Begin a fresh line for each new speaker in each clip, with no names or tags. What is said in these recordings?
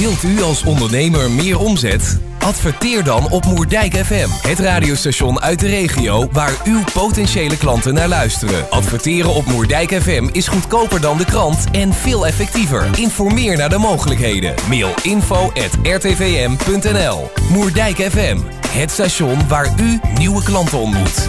Wilt u als ondernemer meer omzet? Adverteer dan op Moerdijk FM, het radiostation uit de regio waar uw potentiële klanten naar luisteren. Adverteren op Moerdijk FM is goedkoper dan de krant en veel effectiever. Informeer naar de mogelijkheden. Mail info at rtvm.nl Moerdijk FM, het station waar u nieuwe klanten ontmoet.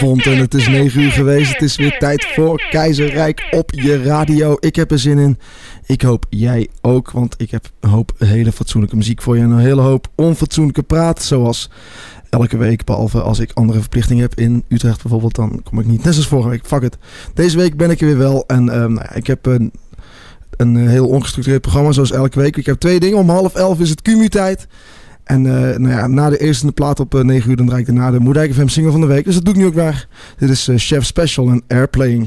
En het is 9 uur geweest. Het is weer tijd voor Keizerrijk op je radio. Ik heb er zin in. Ik hoop jij ook, want ik heb een hoop hele fatsoenlijke muziek voor je. En een hele hoop onfatsoenlijke praat, zoals elke week. Behalve als ik andere verplichtingen heb in Utrecht bijvoorbeeld, dan kom ik niet. Net zoals vorige week, fuck it. Deze week ben ik er weer wel en ehm, nou ik heb een, een heel ongestructureerd programma zoals elke week. Ik heb twee dingen. Om half elf is het Cumu-tijd. En eh, nou ja, na de eerste plaat op uh, 9 uur, dan draai ik daarna de Moerdijk FM single van de week. Dus dat doe ik nu ook waar. Dit is uh, Chef Special en Airplane.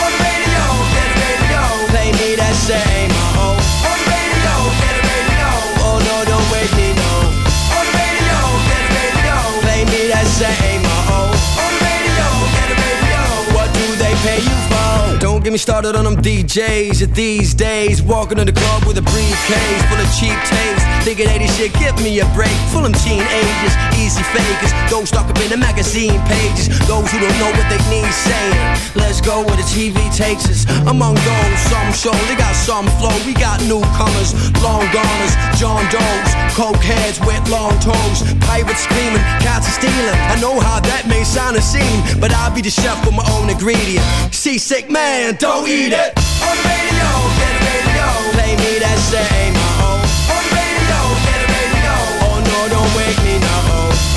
Me that same Don't get me started on them DJs these days. Walking in the club with a briefcase full of cheap taste. Thinking 80 shit, give me a break. Full of teenagers, easy fakers. Those stuck up in the magazine pages. Those who don't know what they need saying. Let's go where the TV takes us. Among those, some show they got some flow. We got newcomers, long goners, John Doe's, coke heads with long toes. Pirates screaming, cats are stealing. I know how that may sound a scene, but I'll be the chef with my own ingredient. Seasick man, don't eat it. On the radio, get a radio. Play me that same old. On the radio, get a radio. Oh no, don't wake me no.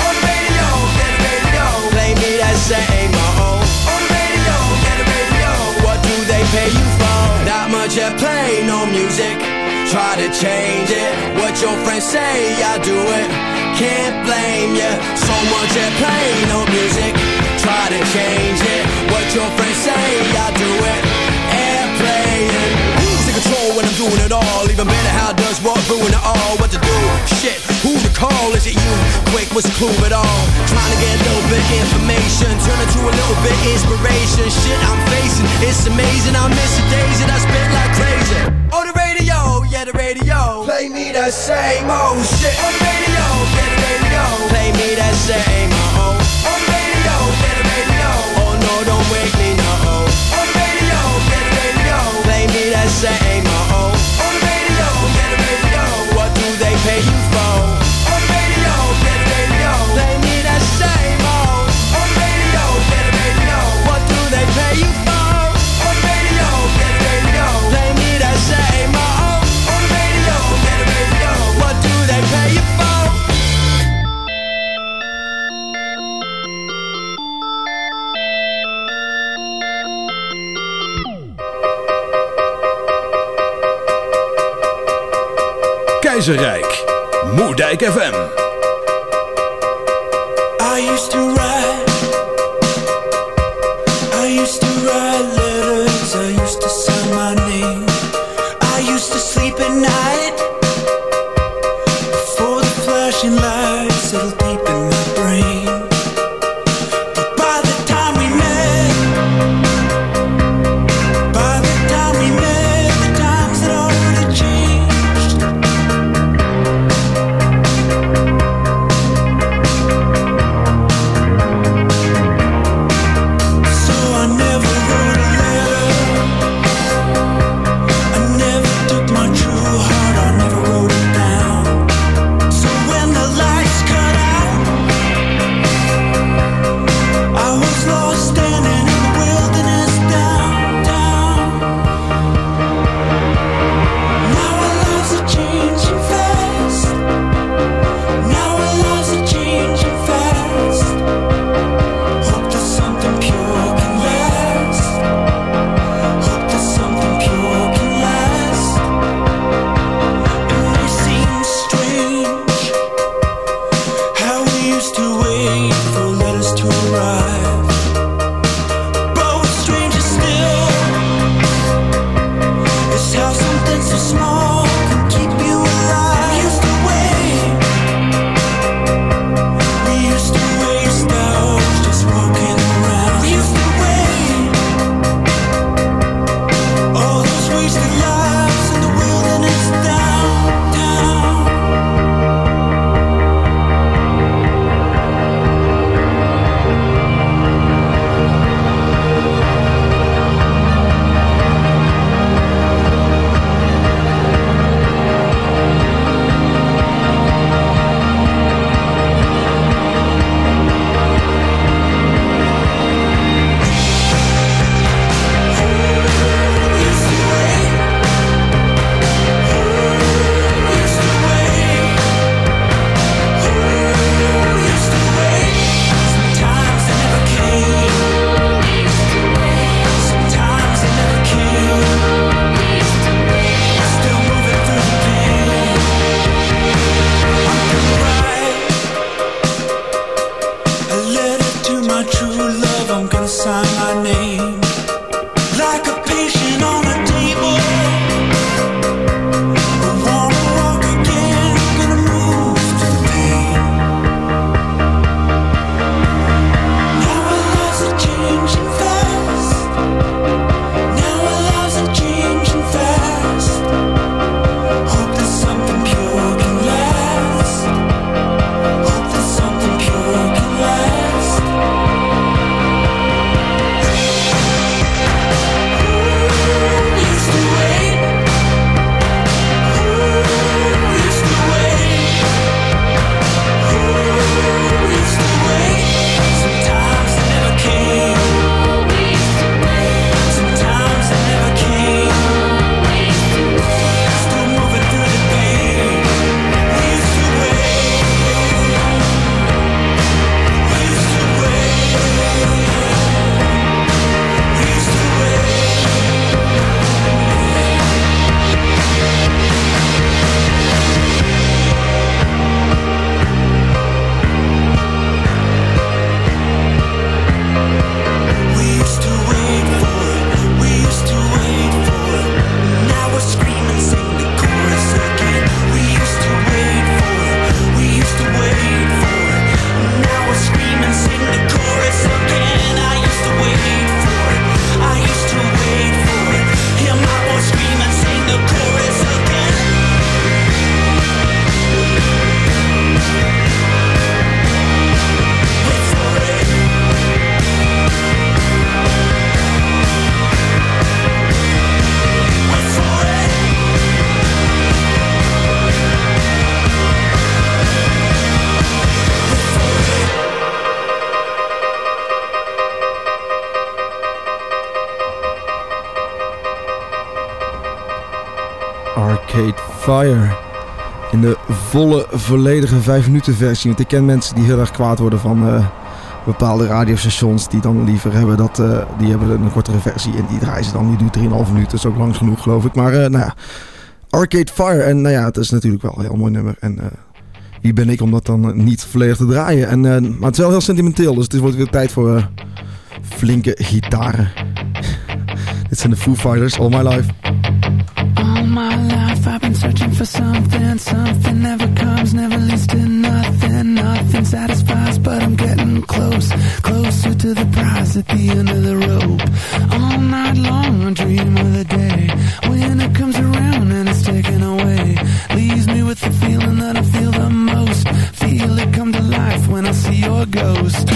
On the radio, get a radio. Play me that same old. On the radio, get a radio. What do they pay you for? Not much at play, no music. Try to change it. What your friends say, I do it. Can't blame ya. So much at play, no music. Try to change it. What your friends say, I do it. Doing it all? Even better, how does what ruin it all? What to do? Shit, who to call? Is it you? Quick, what's the clue at all? Trying to get a little bit information, turn it to a little bit inspiration. Shit, I'm facing, it's amazing. I miss the days that I spent like crazy. Oh, the radio, yeah, the radio. Play me that same old shit. On the radio, yeah, the radio. Play me that same
Keizerrijk. Moerdijk FM.
Fire. In de volle, volledige 5 minuten versie. Want ik ken mensen die heel erg kwaad worden van uh, bepaalde radiostations. Die dan liever hebben dat, eh, die hebben een kortere versie. En die draaien ze dan, die duurt 3,5 minuten. Dat is ook lang genoeg geloof ik. Maar eh, nou ja, Arcade Fire. En nou ja, het is natuurlijk wel een heel mooi nummer. En wie ben ik om dat dan niet volledig te draaien. En, maar het is wel heel sentimenteel. Dus het wordt weer tijd voor flinke gitaren. Dit zijn de Foo Fighters, All My Life.
for something, something never comes, never leads to nothing. Nothing satisfies, but I'm getting close, closer to the prize at the end of the rope. All night long, I dream of the day when it comes around and it's taken away. Leaves me with the feeling that I feel the most. Feel it come to life when I see your ghost.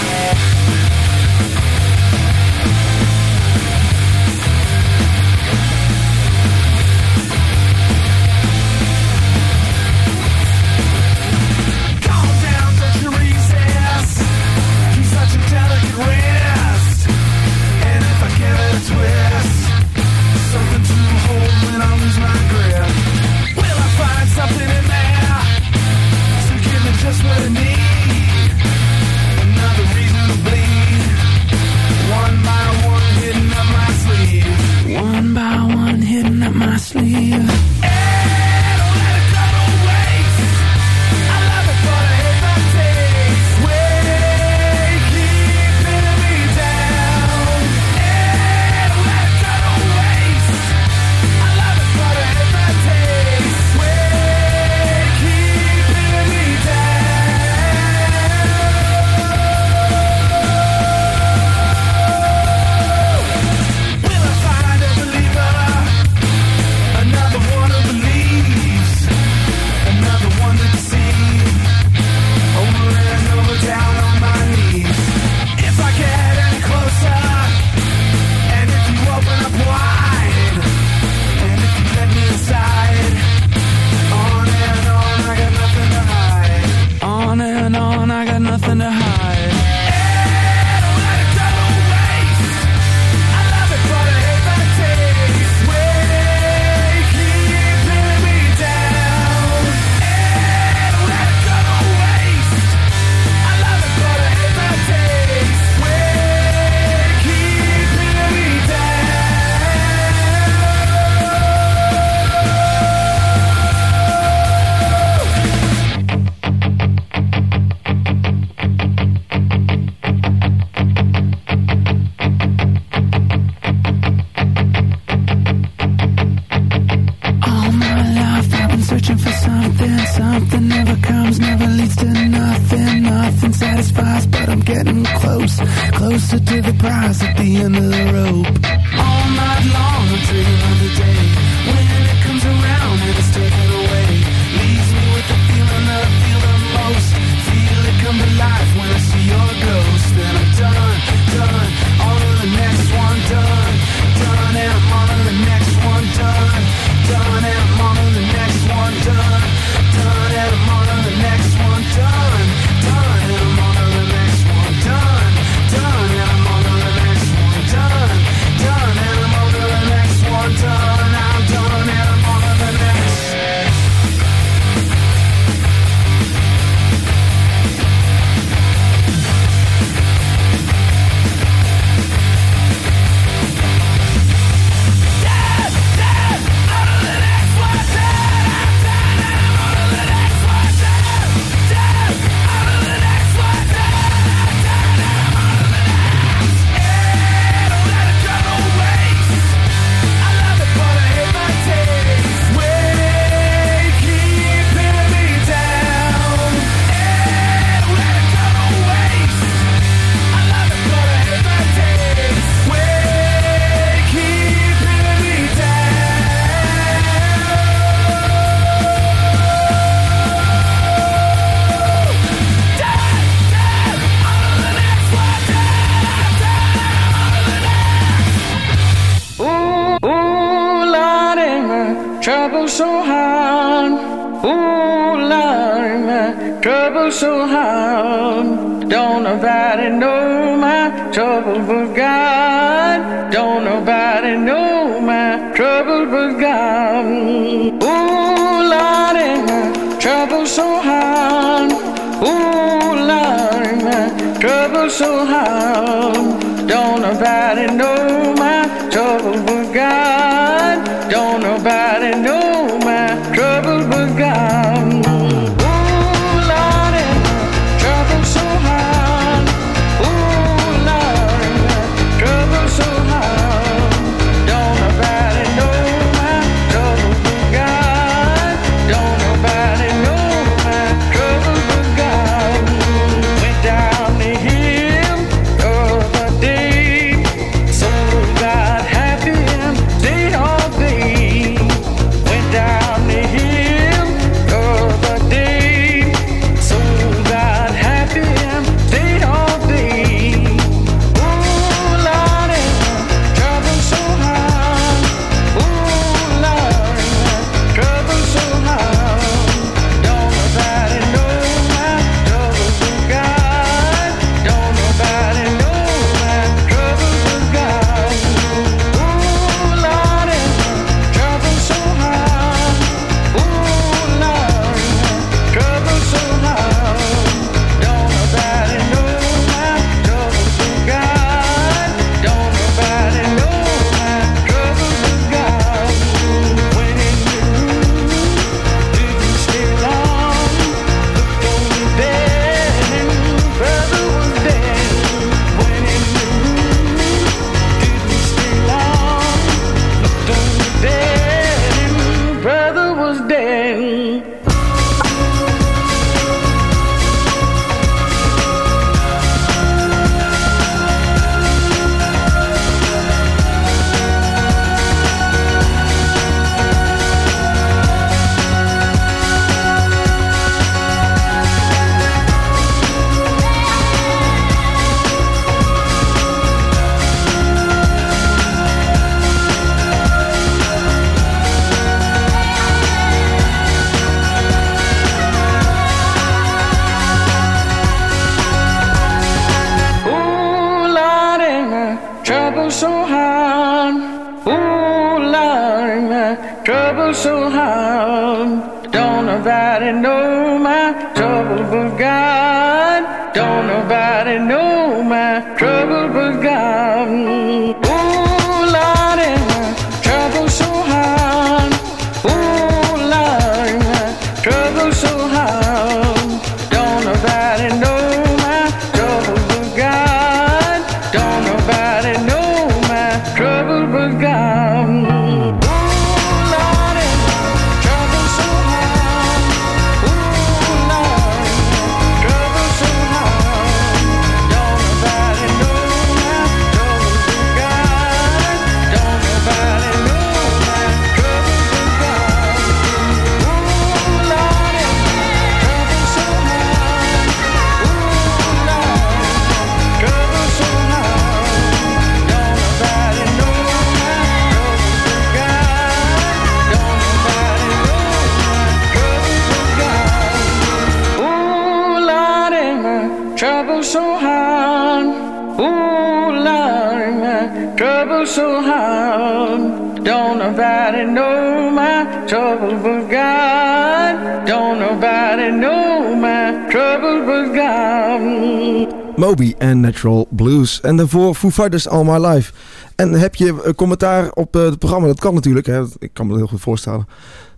En daarvoor Foo Fighters All My Life. En heb je een commentaar op eh, het programma? Dat kan natuurlijk. Hè? Ik kan me dat heel goed voorstellen.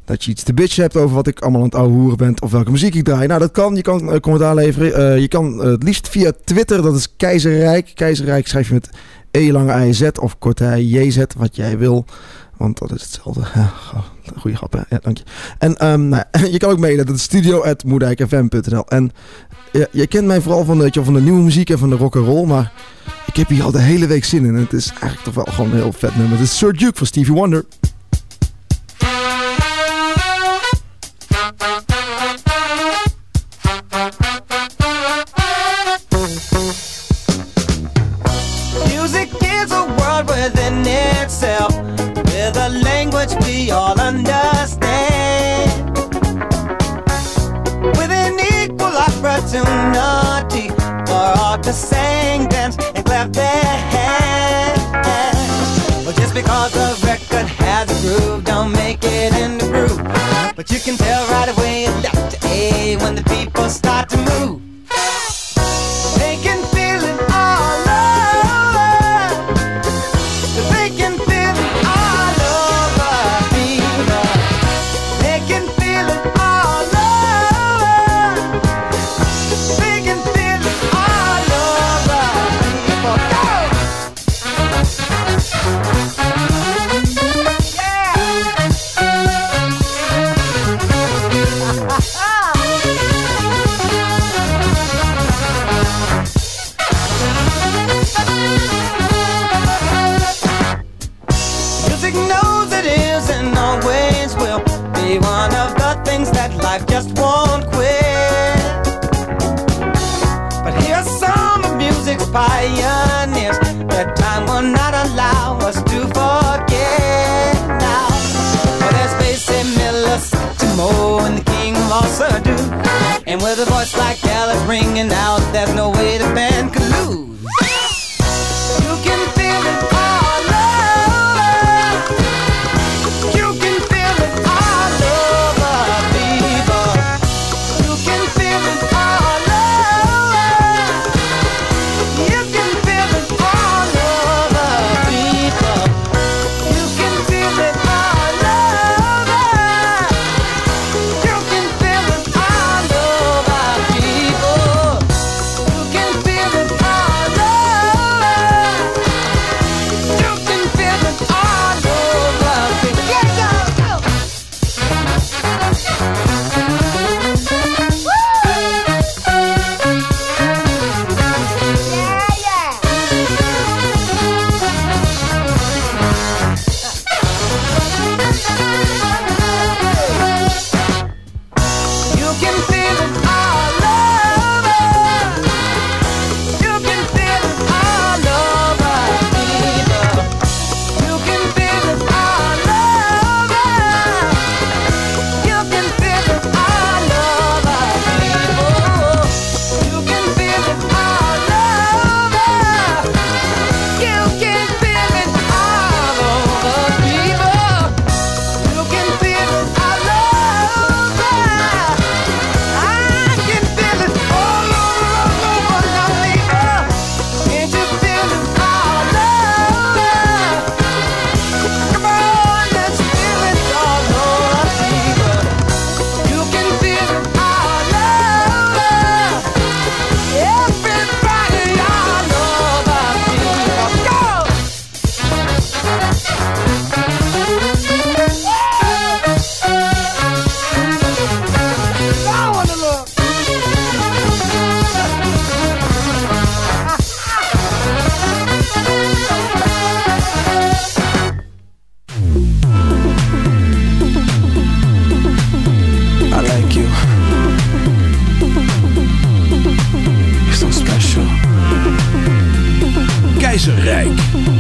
Dat je iets te bitchen hebt over wat ik allemaal aan het ouwe hoeren ben. Of welke muziek ik draai. Nou, dat kan. Je kan eh, commentaar leveren. Eh, je kan eh, het liefst via Twitter. Dat is Keizerrijk. Keizerrijk schrijf je met E lange I Z of korte I JZ. Wat jij wil. Want dat is hetzelfde. Goeie grap, hè? Ja, dank je. En ehm, nou, je kan ook mailen. Dat is studio.moerdijkfm.nl En ja, je kent mij vooral van, je, van de nieuwe muziek en van de rock and roll. Maar ik heb hier al de hele week zin in. En het is eigenlijk toch wel gewoon een heel vet nummer. Het is Sir Duke van Stevie Wonder.
Music have. Well, just because the record has a groove, don't make it in the groove. But you can tell right away, Dr. A, when the people start to move. With a voice like Alice ringing out. There's no
Rijk.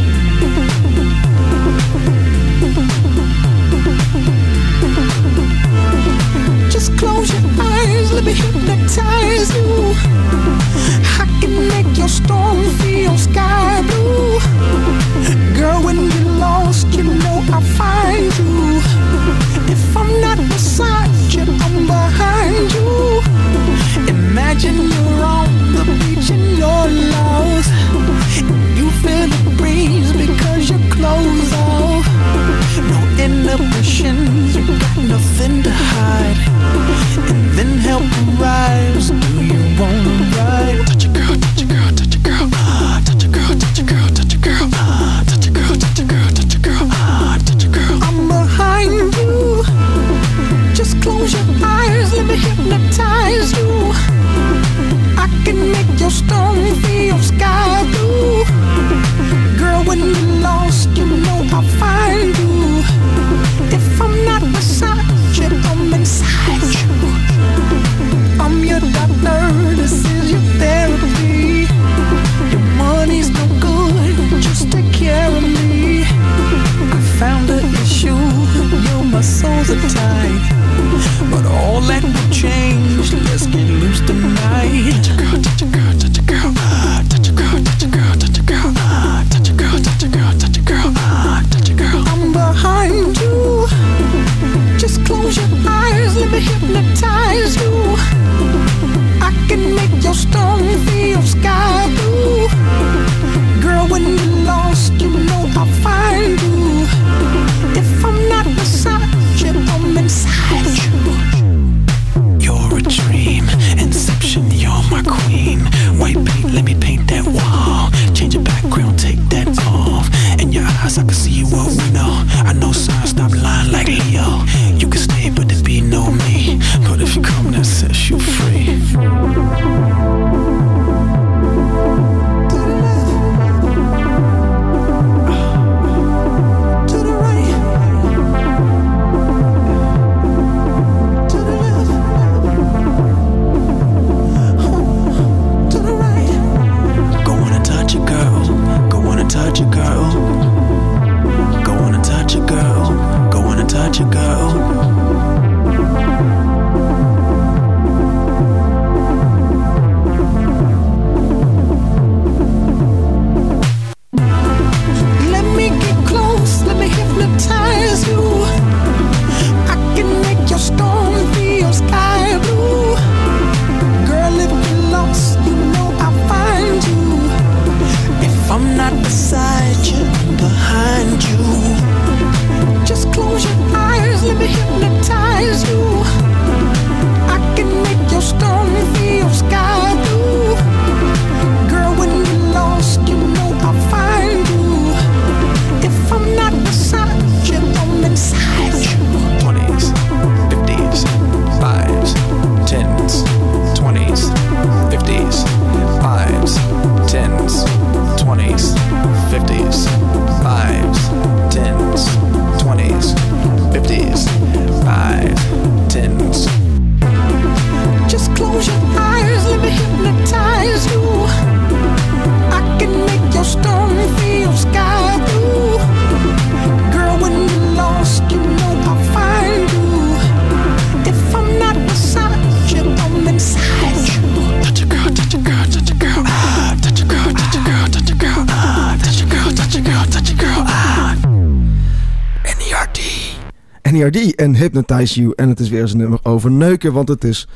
En Hypnotize You. En het is weer eens een nummer over neuken, want het is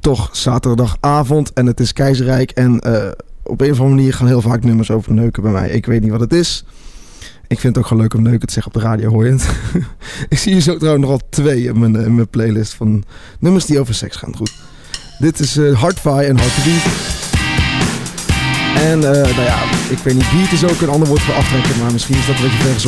toch zaterdagavond en het is keizerrijk. En eh, op een of andere manier gaan heel vaak nummers over neuken bij mij. Ik weet niet wat het is. Ik vind het ook gewoon leuk om neuken te zeggen op de radio, hoor je ik zie hier zo trouwens nog al twee in mijn, mijn playlist van nummers die over seks gaan. Goed. Dit is uh, Hardfire en Hard Beat. En uh, nou ja, ik weet niet, beat is ook een ander woord voor aftrekken, maar misschien is dat een beetje ver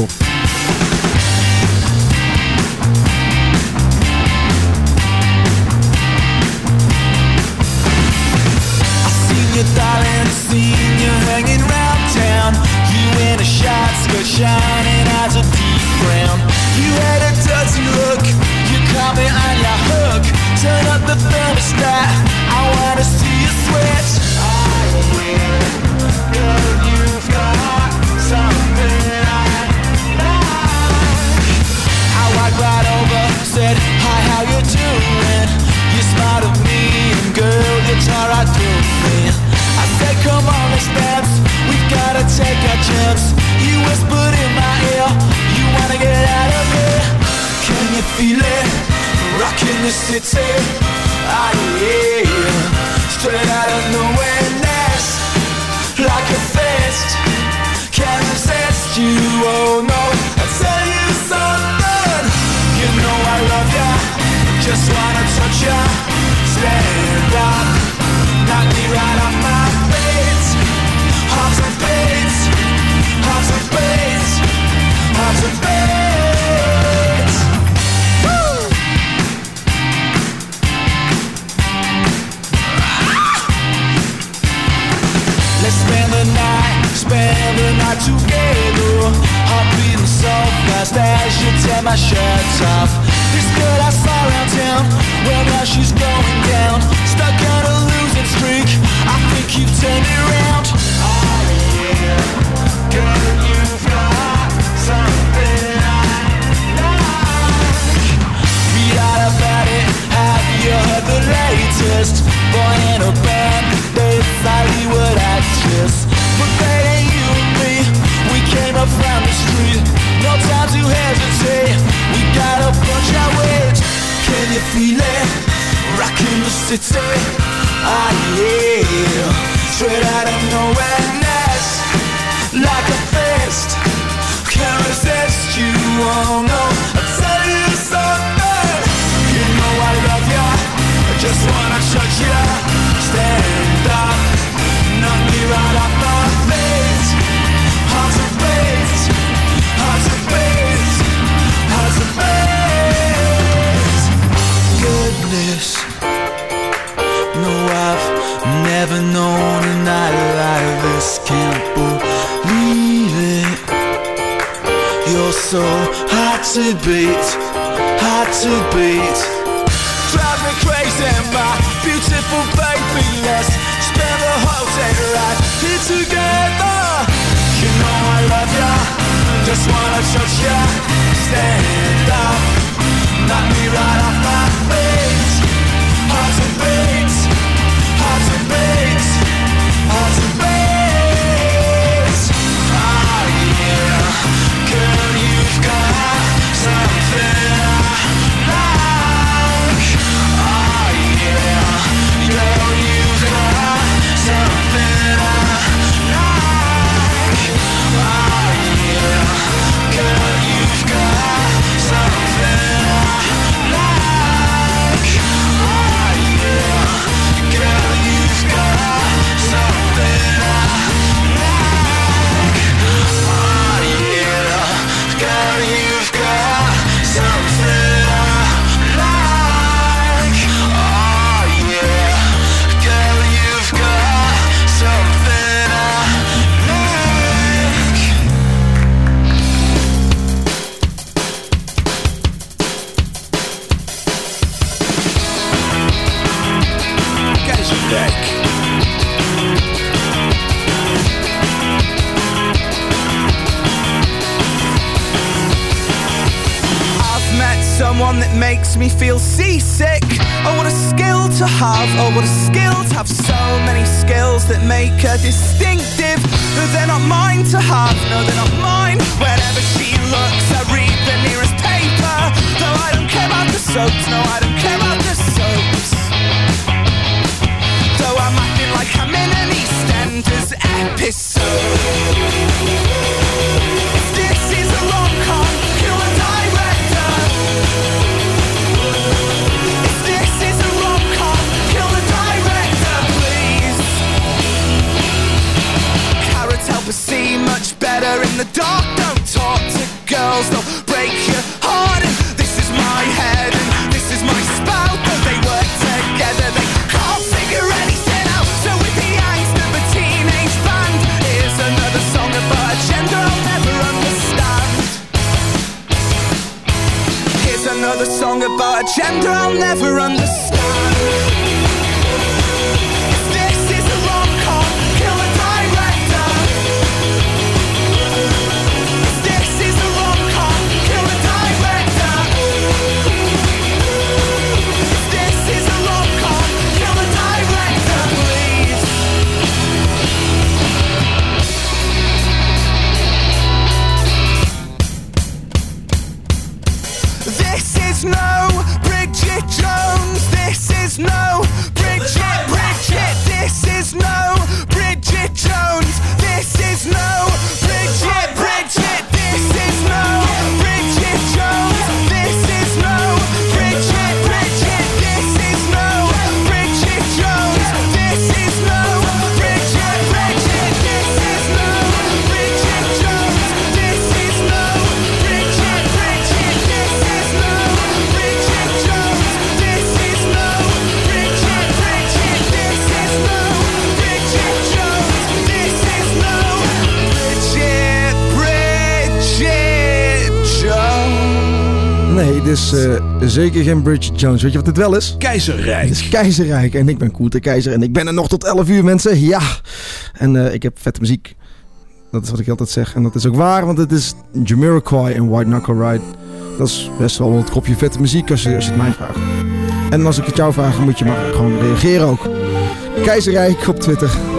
the city. Ah, yeah. Straight out of nowhere. Like a fist. Can't resist you, oh no. I'll tell you something. You know I love ya. Just wanna touch ya. Stand up. Knock me right the night together. Heart beating so fast as you tear my shirt off. This girl I saw around town, well now she's going down. Stuck on a losing streak, I think you've turned it around. Oh yeah, girl you've got something I like. Read out about it, have you heard the latest? Boy in a band, they Hollywood actress. But they came up from the street. No time to hesitate, we gotta punch our weight. Can you feel it? Rockin' the city, ah yeah. Straight out of nowhere, nest, like a fist. Can't resist you, oh no. I'll tell you something. You know I love ya. I just wanna touch ya. Stand up, so hard to beat, hard to beat. Drive me crazy, my beautiful baby. Let's spend the whole day right here together. You know I love ya, just wanna touch ya. Stand up, knock me right off makes me feel seasick. Oh, what a skill to have. Oh, what a skill to have so many skills that make her distinctive. But they're not mine to have. No, they're not mine. Whenever she looks, I read the nearest paper. Though I don't care about the soaps. No, I don't care about the soaps. Though I'm acting like I'm in an EastEnders episode. If this is a rom-com, kill the director. In the dark. Don't talk to girls, they'll break your heart. And this is my head, and this is my spout. Though they work together, they can't figure anything out. So with the angst of a teenage band, here's another song about a gender I'll never understand. Here's another song about a gender I'll never understand. Is
eh, zeker geen Bridget Jones. Weet je wat dit wel is?
Keizerrijk.
Het is Keizerrijk en ik ben Koert de Keizer en ik ben er nog tot 11 uur mensen. Ja, en eh, ik heb vette muziek. Dat is wat ik altijd zeg en dat is ook waar, want het is Jamiroquai en White Knuckle Ride. Dat is best wel een kopje vette muziek als je, als je het mij vraagt. En als ik het jou vraag, moet je maar gewoon reageren ook. Keizerrijk op Twitter.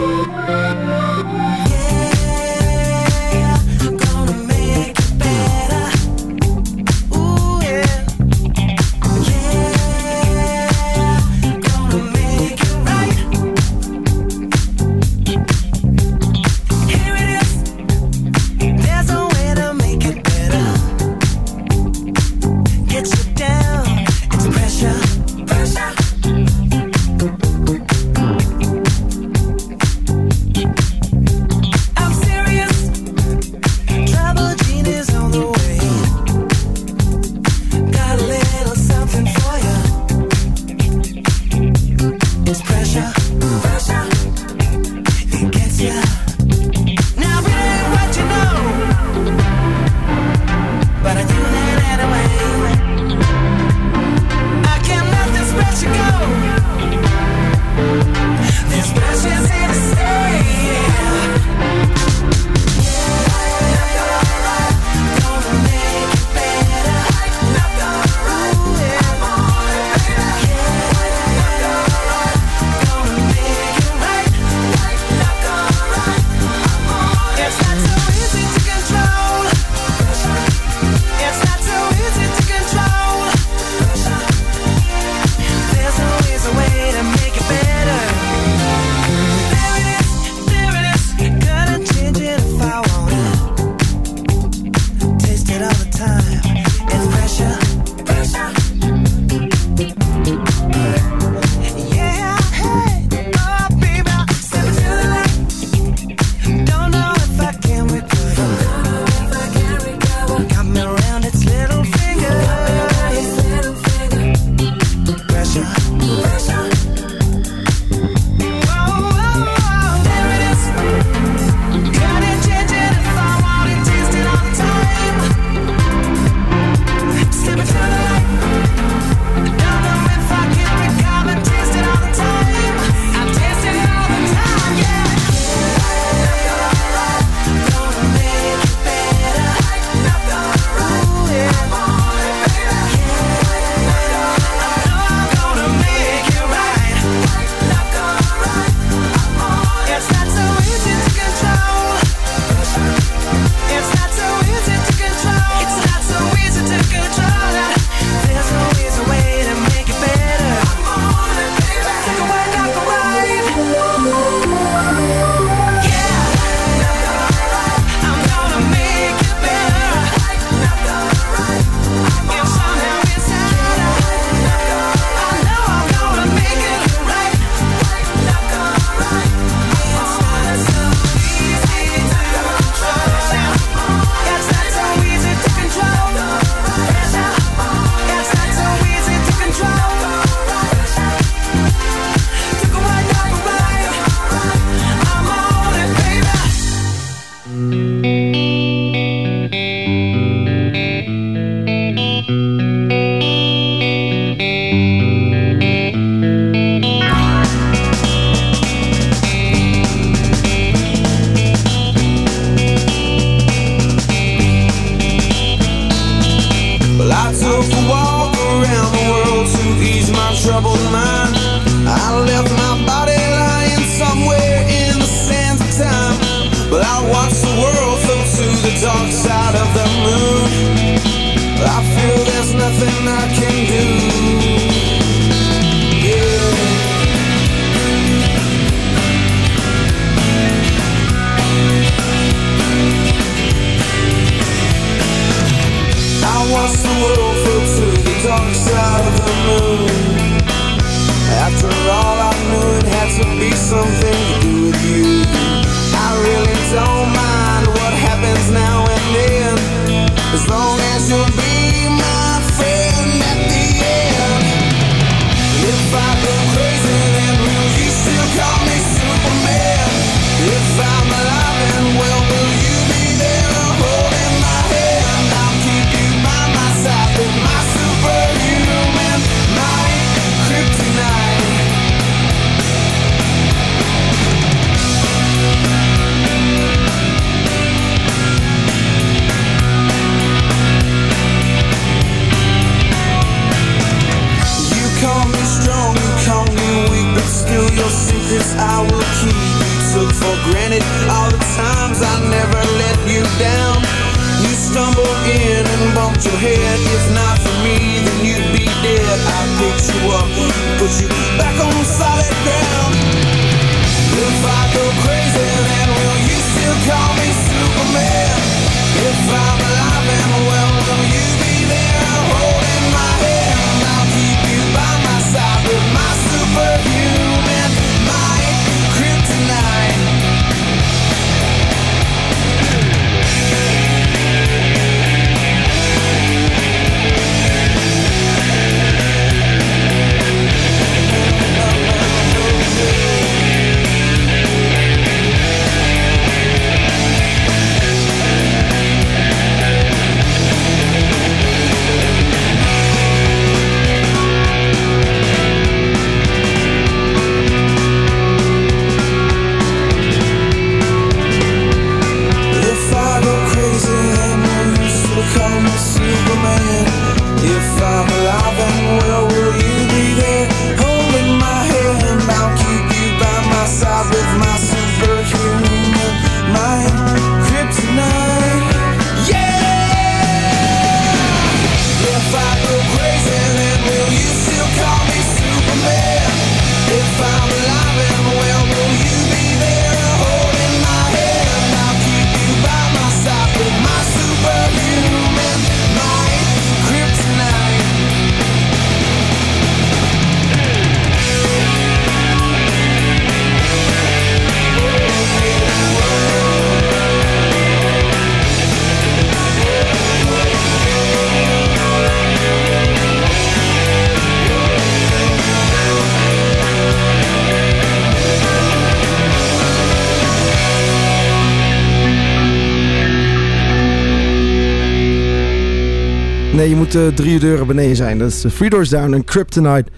Je moet eh, drie deuren beneden zijn. Dat is de Three Doors Down en Kryptonite.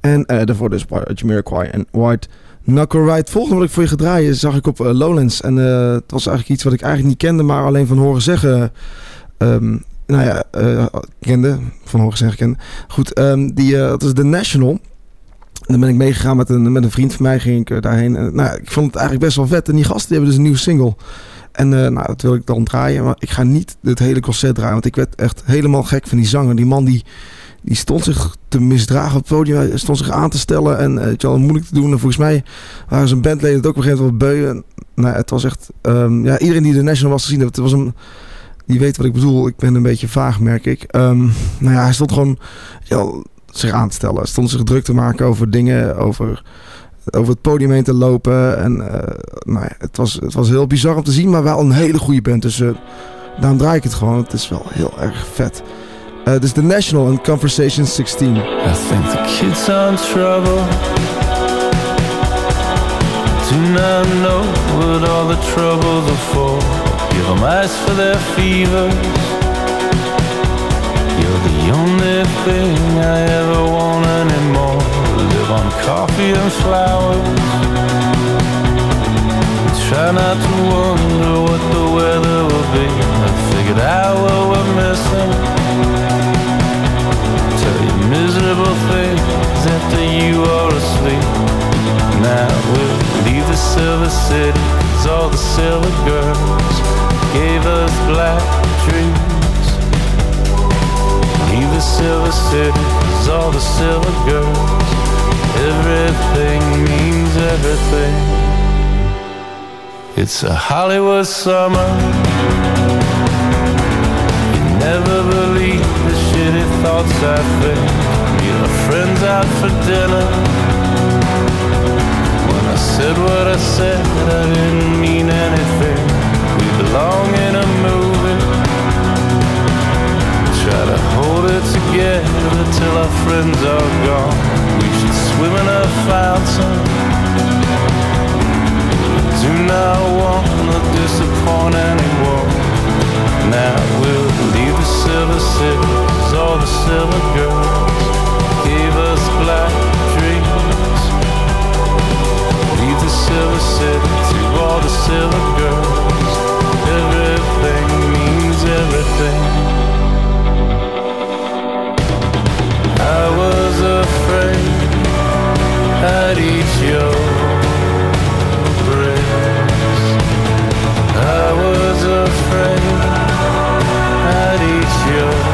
En eh, daarvoor dus Jamiroquai en White Knuckle Ride. Volgende wat ik voor je ga draaien zag ik op eh, Lowlands. En eh, het was eigenlijk iets wat ik eigenlijk niet kende, maar alleen van horen zeggen... ehm, nou ja, eh, kende. Van horen zeggen kende. Goed, ehm, die, eh, dat is The National. Dan ben ik meegegaan met een, met een vriend van mij, ging ik eh, daarheen. En, nou, ik vond het eigenlijk best wel vet. En die gasten die hebben dus een nieuwe single. En eh, nou, dat wil ik dan draaien. Maar ik ga niet het hele concert draaien. Want ik werd echt helemaal gek van die zanger. Die man die, die stond zich te misdragen op het podium. Hij stond zich aan te stellen. En uh, het was moeilijk te doen. En volgens mij waren zijn bandleden het ook op een gegeven moment wel beu. En, nou, het was echt... ehm, ja, iedereen die de National was gezien. Het was een... Die weet wat ik bedoel. Ik ben een beetje vaag, merk ik. Ehm, nou ja, hij stond gewoon ja, zich aan te stellen. Hij stond zich druk te maken over dingen. Over over het podium heen te lopen. En eh, nou ja, het, was, het was heel bizar om te zien, maar wel een hele goede band. Dus eh, daarom draai ik het gewoon. Het is wel heel erg vet. Uh, dus The National en Conversation 16.
I think the kids in trouble. Do not know what all the troubles are for. Give them ice for their fevers. You're the only thing I ever want anymore. live on coffee and flowers. Try not to wonder what the weather will be. I figured out what we're missing. Tell you miserable things after you are asleep. Now we'll leave the silver city, cause all the silver girls gave us black dreams. Leave the silver city, cause all the silver girls Everything means everything. It's a Hollywood summer. You never believe the shitty thoughts I think. Meet our friends out for dinner. When I said what I said, I didn't mean anything. We belong in a movie. Try to hold it together till our friends are gone women have found some do not wanna disappoint anyone. Now we'll leave the silver cities all the silver girls. Give us black dreams. Leave the silver city to all the silver girls. Everything means everything. I was I'd eat your breath. I was afraid I'd eat your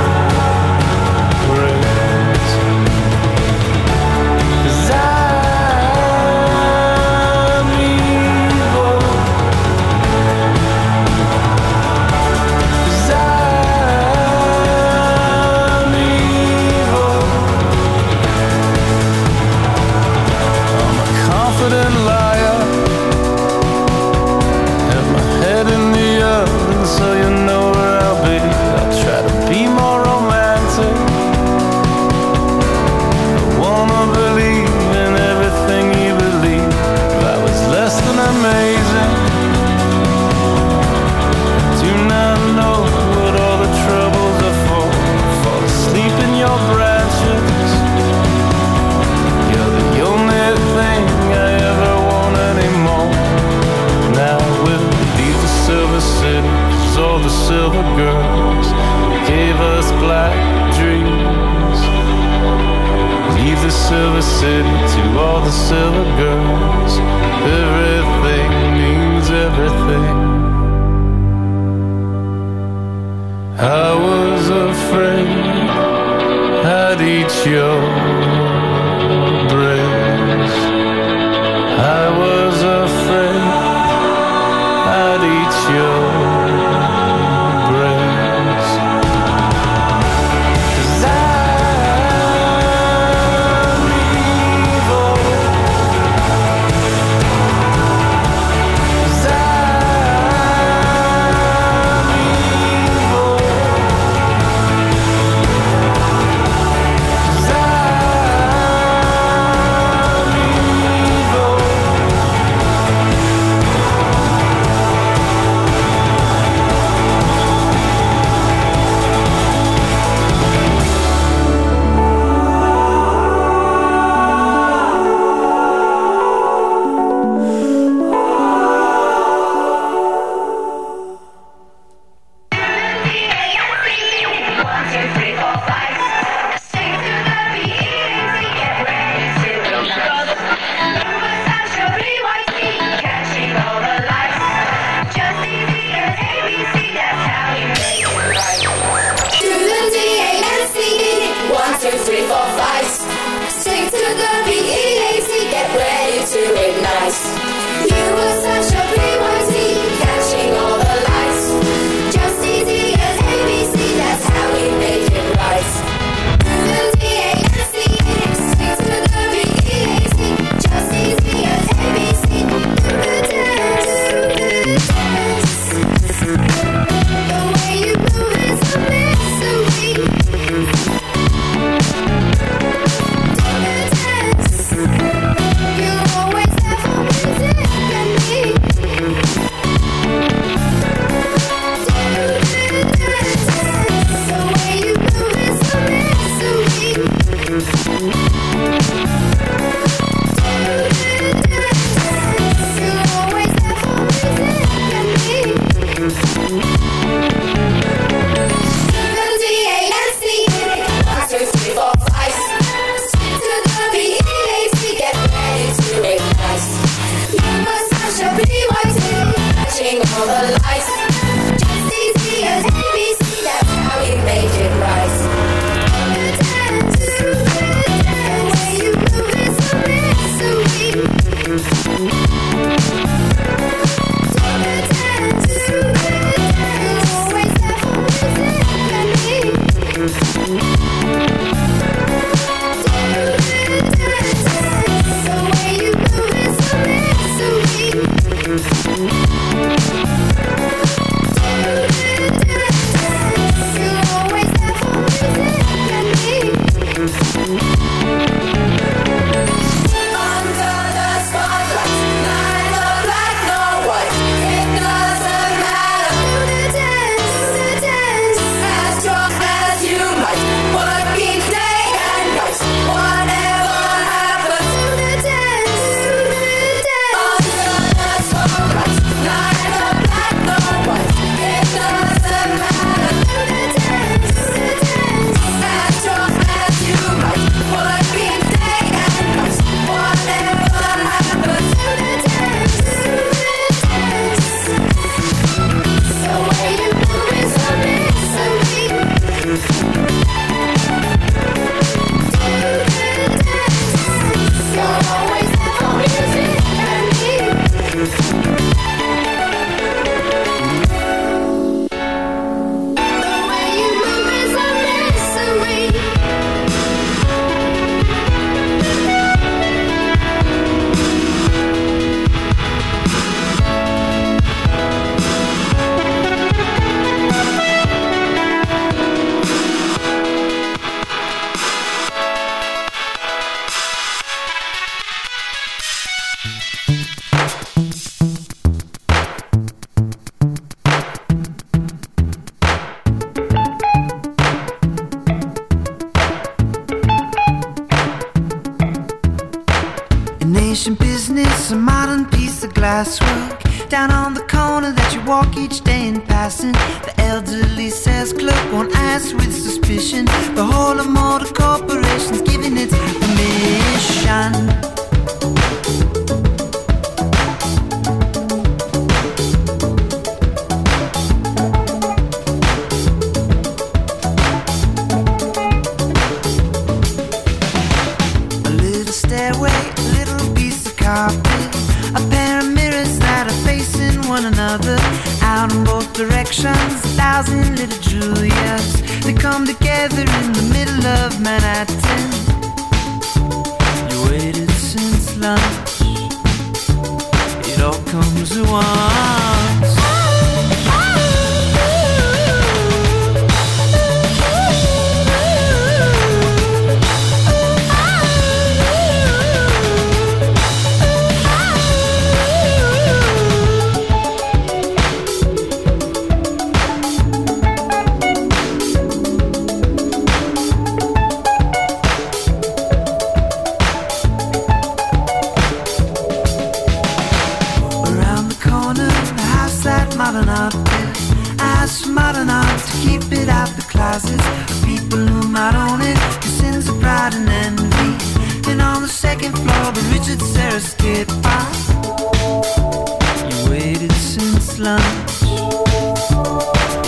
You
waited since lunch.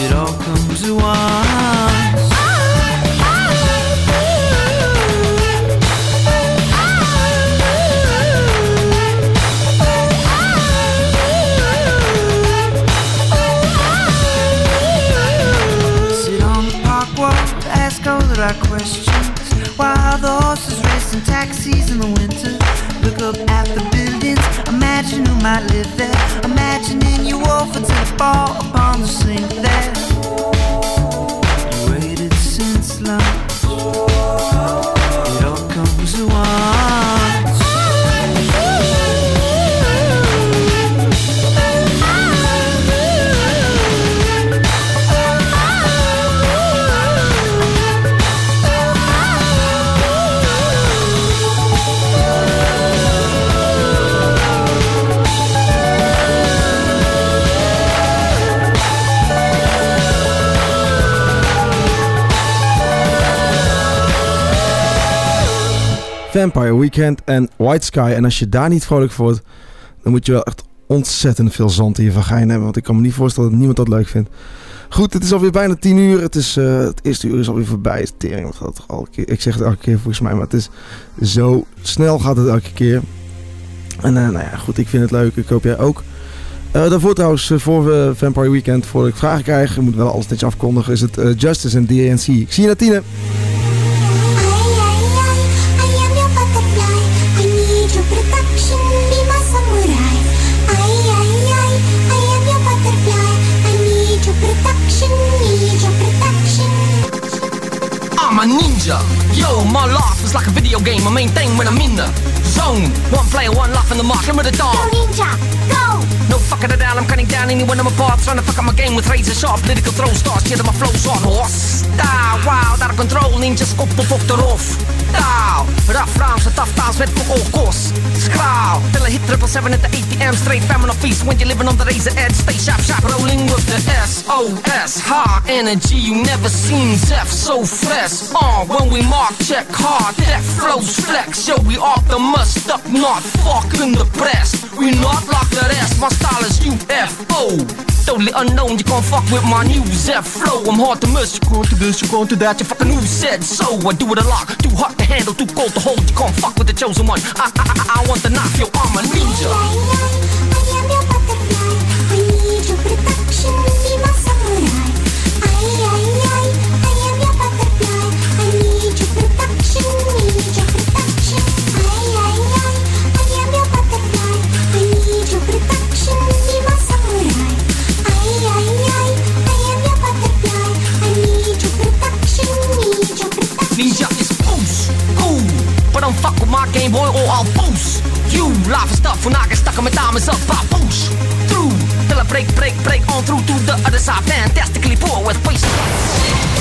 It all comes at once. Sit on the park to all questions. While the horses race in taxis in the winter. Look up at the buildings, imagine who might live there. Imagining you until the ball upon the sink there. You waited since lunch. It all comes at once.
Vampire Weekend en White Sky. En als je daar niet vrolijk voor wordt, dan moet je wel echt ontzettend veel zand in je vagijn hebben. Want ik kan me niet voorstellen dat niemand dat leuk vindt. Goed, het is alweer bijna 10 uur. Het, is, eh, het eerste uur is alweer voorbij. Tering, wat gaat het toch elke keer. Ik zeg het elke keer volgens mij, maar het is zo snel gaat het elke keer. En eh, nou ja, goed, ik vind het leuk. Ik hoop jij ook. Eh, daarvoor trouwens, voor Vampire Weekend, voordat ik vragen krijg, ik moet wel alles netjes afkondigen, is het Justice en DNC. Ik zie je na tienen.
My life is like a video game. My main thing when I'm in the zone. One player, one life in the mark. Remember the dawn. Go ninja, go. No fucking it down. I'm cutting down anyone on my path. Trying to fuck up my game with razor sharp political throw stars. Yeah, my flow's on horse. Style, wild, out of control. Ninja skop op op de rof. Style, rough rounds with tough times met voor oorkos. Skraal, till I hit triple seven at the ATM. Straight feminine feast when you're living on the razor edge. Stay sharp, sharp, rolling with the S-O-S. High energy, you never seen Zeph so fresh. Uh, when we mark, check hard, that flows flex. Yo, we off the must up, not fucking the press. We not like the rest, my style is UFO. Totally unknown, you can't fuck with my new Zeph flow. I'm hard to miss, you going to this, you going to that, you fucking who said so. I do it a lot, too hot to handle, too cold to hold. You can't fuck with the chosen one. I, I, I, I want the knife, yo, I'm a ninja. Ninja is poes, cool. But don't fuck with my Game Boy or I'll boost. You live stuff when I get stuck in my diamonds up, I push through. Till I break, break, break on through to the other side. Fantastically poor with face.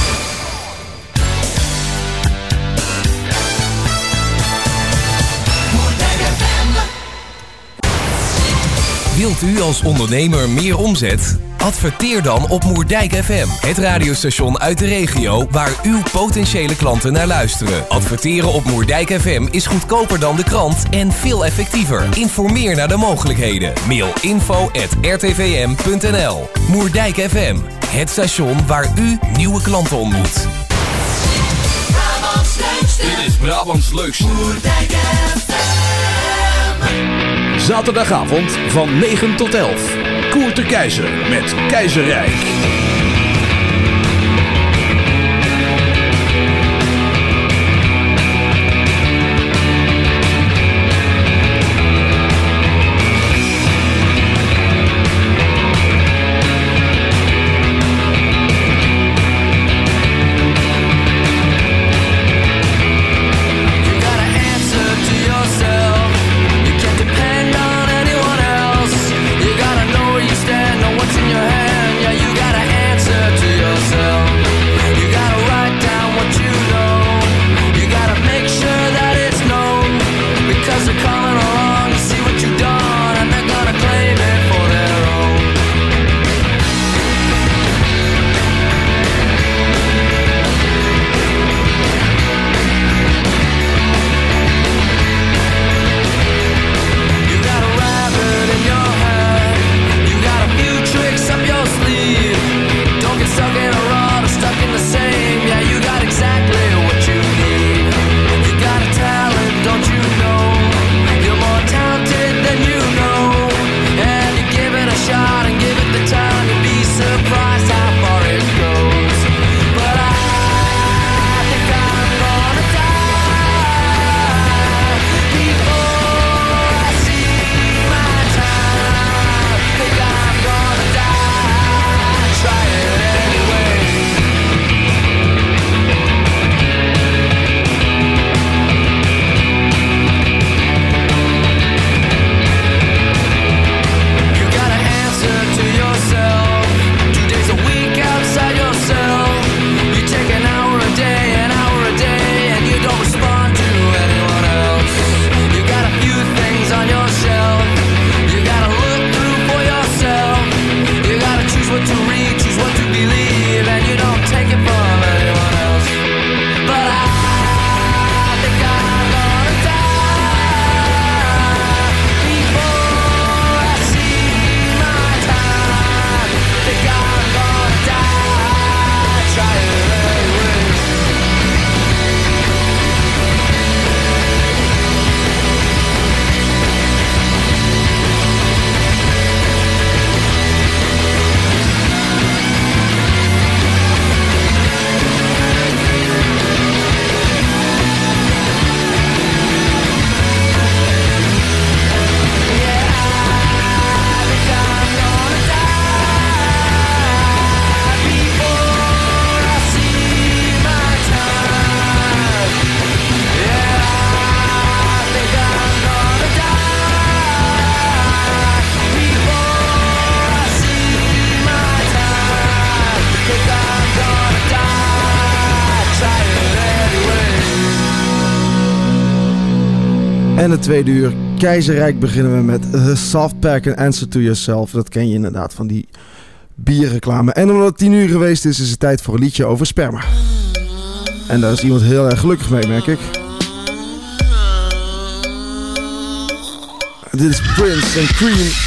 Wilt u als ondernemer meer omzet? Adverteer dan op Moerdijk FM, het radiostation uit de regio waar uw potentiële klanten naar luisteren. Adverteren op Moerdijk FM is goedkoper dan de krant en veel effectiever. Informeer naar de mogelijkheden. Mail info at rtvm.nl Moerdijk FM, het station waar u nieuwe klanten ontmoet.
Brabants leukste.
Dit is Brabants leukste.
Moerdijk
Zaterdagavond van 9 tot 11. Koert de Keizer met Keizerrijk.
tweede uur Keizerrijk beginnen we met The Soft Pack and Answer to Yourself. Dat ken je inderdaad van die bierreclame. En omdat het tien uur geweest is, is het tijd voor een liedje over sperma. En daar is iemand heel erg gelukkig mee, merk ik. Dit is Prince
and Cream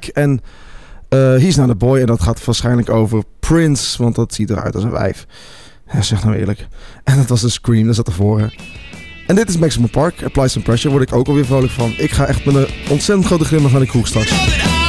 En eh, hier is nou de Boy. En dat gaat waarschijnlijk over Prince, want dat ziet eruit als een wijf. Hij zegt nou eerlijk. En dat was de Scream, dat zat ervoor. En dit is Maximum Park. Apply Some Pressure, word ik ook alweer vrolijk van. Ik ga echt met een ontzettend grote glimlach van de kroeg straks.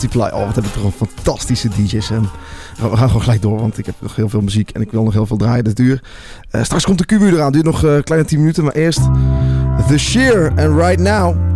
Multiply. Oh,
wat hebben we toch een fantastische DJ's. We gaan gewoon gelijk door, want ik heb nog heel veel muziek en ik wil nog heel veel draaien Dat duurt. Eh, straks komt de Q-uur eraan. Duurt nog eh, een kleine 10 minuten, maar eerst The Sheer and Right Now.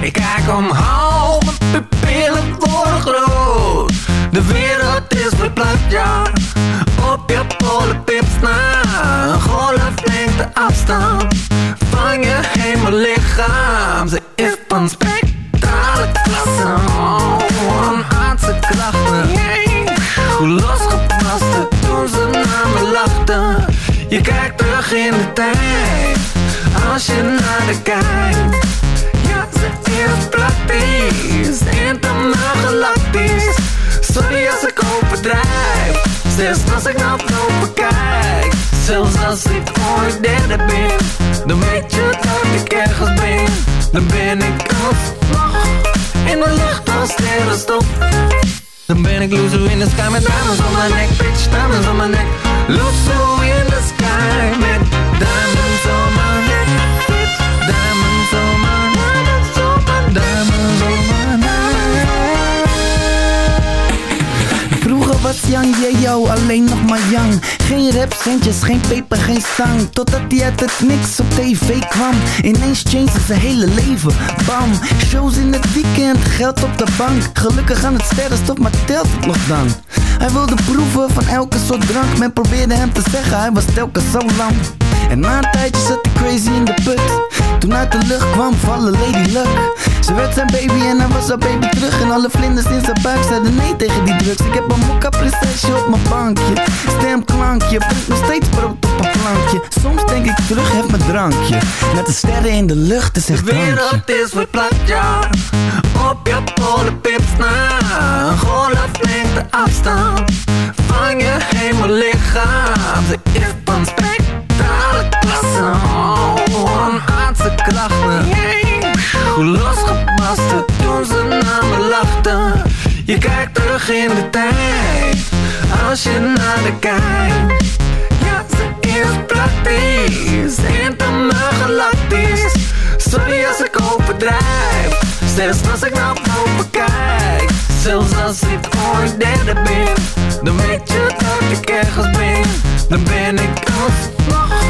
Ik kijk omhoog, mijn pupillen worden groot. De wereld is verplaatst, ja. Op je polenpips na. Een golflengte afstand. Van je hemellichaam. Ze is van spectrale klasse. Oh, een aardse krachten. Hoe losgepaste toen ze naar me lachten. Je kijkt terug in de tijd. Als je naar de kijkt. Overdrijf. Zelfs als ik naar boven kijk. Zelfs als ik ooit derde ben. Dan weet je dat ik ergens ben. Dan ben ik alsnog in de lucht als sterrenstof. Dan ben ik loser in the sky met diamonds on my neck Bitch, diamonds on my neck Loser in the sky met diamonds
Yang yo alleen nog maar Yang. Geen rapcentjes, geen peper, geen stang Totdat hij uit het niks op tv kwam. Ineens changed zijn hele leven, bam. Shows in het weekend, geld op de bank. Gelukkig aan het sterrenstof, maar telt het nog dan? Hij wilde proeven van elke soort drank. Men probeerde hem te zeggen, hij was telkens zo lang En na een tijdje zat hij crazy in de put. Toen uit de lucht kwam vallen Lady Luck. Ze werd zijn baby en hij was haar baby terug. En alle vlinders in zijn buik zeiden nee tegen die drugs. Ik heb een mokka prinsesje op mijn bankje. Stemklankje, brengt nog steeds brood op een plankje. Soms denk ik terug, heb mijn drankje. Met de sterren in de lucht, is echt
De wereld is verplaatst, ja. Op je polenpips na Een golflengte afstand Van je hemellichaam Ze is van spectrale klasse Oh, een aardse krachten. Hoe losgepast toen ze naar me lachten Je kijkt terug in de tijd Als je naar de kijkt. Ja, ze is praktisch Intermaal galactisch Sorry als ik overdrijf Zelfs als ik naar boven kijk. Zelfs als ik ooit derde ben Dan weet je dat ik ergens ben. Dan ben ik alsnog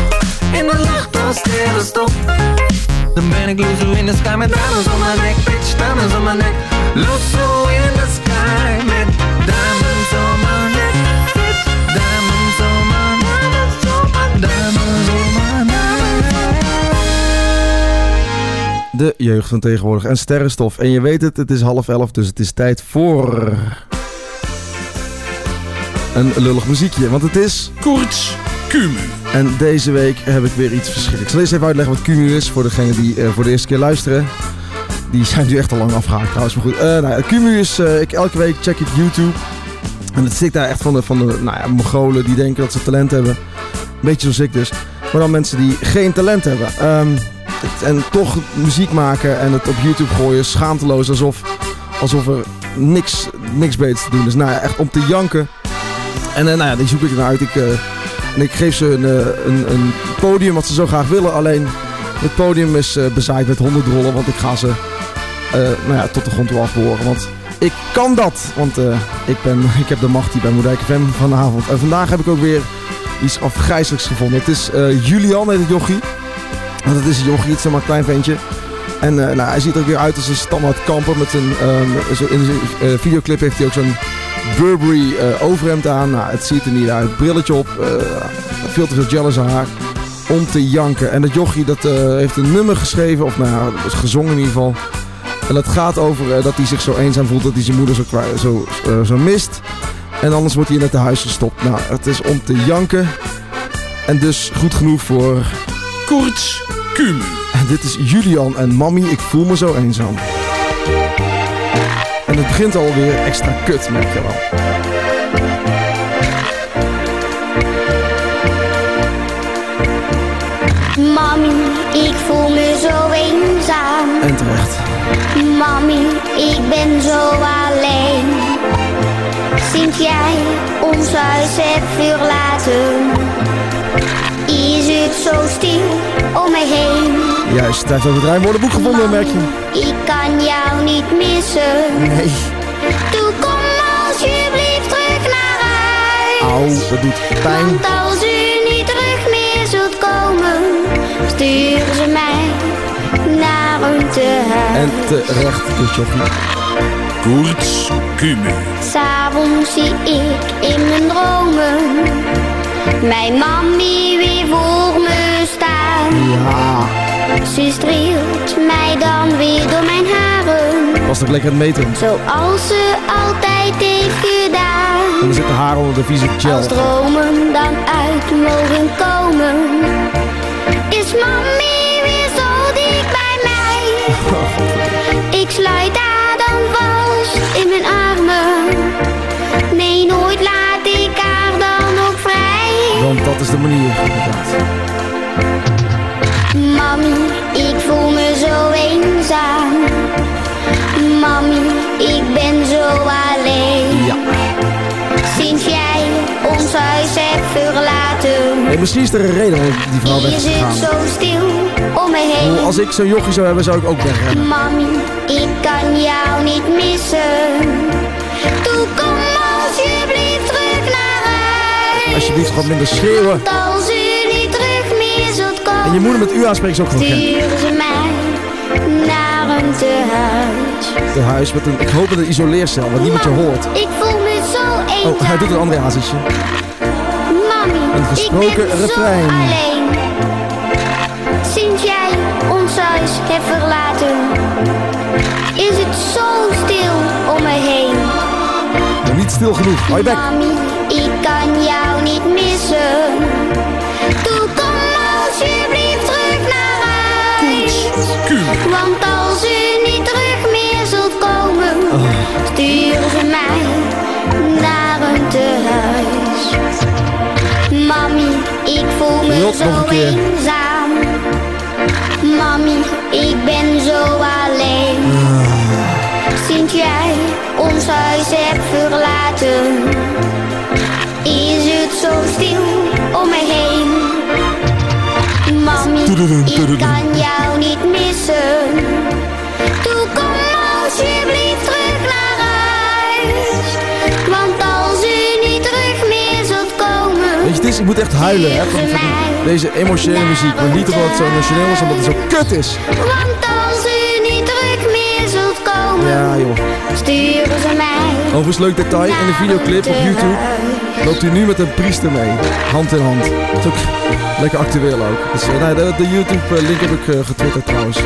In de lucht als sterrenstof Dan ben ik loser in the sky met diamonds on my neck Bitch, diamonds on my neck Loser in the sky met diamonds on my neck Bitch, diamonds on my my diamonds on my neck
De jeugd van tegenwoordig en sterrenstof. En je weet het, het is half elf, dus het is tijd voor... Een lullig muziekje, want het is...
Koorts Kumu.
En deze week heb ik weer iets verschrikkelijks. Ik zal eerst even uitleggen wat Kumu is, voor degenen die eh, voor de eerste keer luisteren. Die zijn nu echt al lang afgehaakt trouwens, maar goed. Eh nou, Kumu is, eh, ik, elke week check ik YouTube. En het stikt daar echt van de, van de nou ja, die denken dat ze talent hebben. Beetje zoals ik dus. Maar dan mensen die geen talent hebben. Ehm, en toch muziek maken en het op YouTube gooien, schaamteloos, alsof, alsof er niks, niks beters te doen is. Nou ja, echt om te janken. En eh, nou ja, die zoek ik er naar uit. Ik, en ik geef ze een, eh, een, een podium wat ze zo graag willen. Alleen het podium is eh, bezaaid met honderdrollen. Want ik ga ze eh, nou ja, tot de grond toe afboren. Want ik kan dat. Want ik, ben, ik heb de macht hier bij Moerdijk FM vanavond. En vandaag heb ik ook weer iets afgrijzelijks gevonden. Het is Julian, heet het jochie. Want het is een jochie, het is maar een klein ventje. En nou, hij ziet er ook weer uit als een standaard kamper. Met zijn, ehm, in zijn videoclip heeft hij ook zo'n Burberry eh, overhemd aan. Nou, het ziet er niet uit. Brilletje op. eh, veel te veel jealous haar. Om te janken. En dat jochie dat, eh, heeft een nummer geschreven. Of nou ja, gezongen in ieder geval. En dat gaat over dat hij zich zo eenzaam voelt. Dat hij zijn moeder zo, zo, zo mist. En anders wordt hij in het huis gestopt. Nou, het is om te janken. En dus goed genoeg voor...
Koorts Kumu.
En dit is Julian en Mami, ik voel me zo eenzaam. Het begint alweer extra kut, merk je wel.
Mami, ik voel me zo eenzaam. En terecht.
Mami, ik ben zo alleen. Sinds jij ons huis hebt verlaten het zo stil om me heen.
Juist, hij heeft ook het rijmwoordenboek gevonden, merk je.
Ik kan jou niet missen.
Nee.
Toe kom alsjeblieft terug naar huis.
Auw, dat doet pijn.
Want als u niet terug meer zult komen, sturen ze mij naar een tehuis.
En terecht, dus jochie.
Koerts Kumu.
S'avonds zie ik in mijn dromen mijn mammy weer voor me staan.
Ja,
Ze streelt mij dan weer door mijn haren,
was toch lekker aan het meten.
zoals ze altijd heeft gedaan.
En er zitten haar onder de vieze gel.
Als dromen dan uit mogen komen, is mammy weer zo dicht bij mij. Ik sluit
dat is de manier, inderdaad.
Mami, ik voel me zo eenzaam. Mami, ik ben zo alleen.
Ja.
Sinds jij ons huis hebt verlaten,
Nee, misschien is er een reden waarom die vrouw weg
is
gegaan.
zo stil om me heen.
Als ik zo'n jochie zou hebben, zou ik ook wegrennen.
Mami, ik kan jou niet missen. Toe Alsjeblieft,
wat minder schreeuwen.
Als u niet terug meer zult komen,
En je moeder met u aanspreken is ook gewoon
sturen ze mij naar een tehuis.
De huis met een, ik hoop met een isoleercel, wat niemand je hoort.
Ik voel me zo eenzaam.
Oh, hij doet een ander hazetje.
Mami,
Een gesproken
ik ben
refrein.
zo alleen. Sinds jij ons huis hebt verlaten, is het zo stil om me heen.
Maar niet stil genoeg. Hou je bek.
Niet missen. Toe kom alsjeblieft terug naar huis. Want als u niet terug meer zult komen,
Oh.
sturen ze mij naar een tehuis. Mami, ik voel me zo eenzaam. Mami, ik ben zo alleen. Sinds jij ons huis hebt verlaten, het zo stil om me heen. Mami, ik kan jou niet missen. Toe kom alsjeblieft terug naar huis. Want als u niet terug meer zult komen,
Weet je, het is, ik moet echt huilen hè, van, van deze emotionele muziek. Maar niet omdat het zo emotioneel is, omdat het zo kut is.
want als u niet terug meer zult komen,
Ja joh.
sturen ze mij.
Overigens leuk detail, in de videoclip op YouTube loopt hij nu met een priester mee. Hand in hand. Dat is ook lekker actueel ook. Dus, eh, nee, de, de YouTube eh, link heb ik eh, getwitterd trouwens.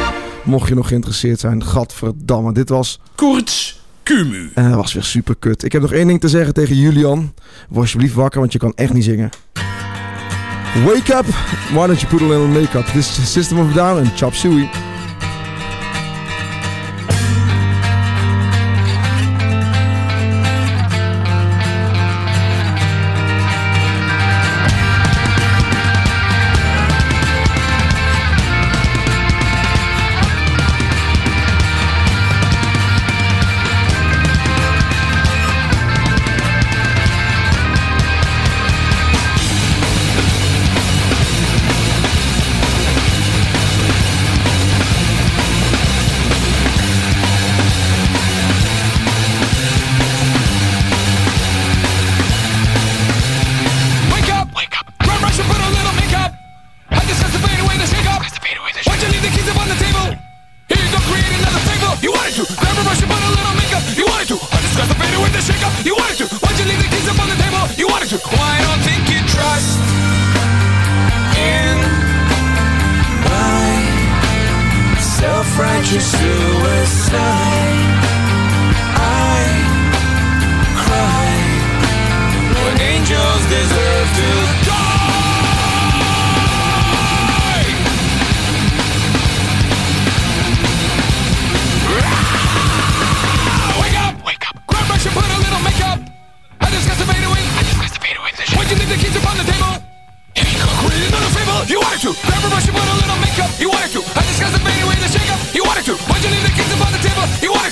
Mocht je nog geïnteresseerd zijn. Gadverdamme, dit was...
Koerts Kumu.
En dat was weer super kut. Ik heb nog één ding te zeggen tegen Julian. Word alsjeblieft wakker, want je kan echt niet zingen. Wake up! Why don't you put a little make-up? This is System of Down en Chop Suey.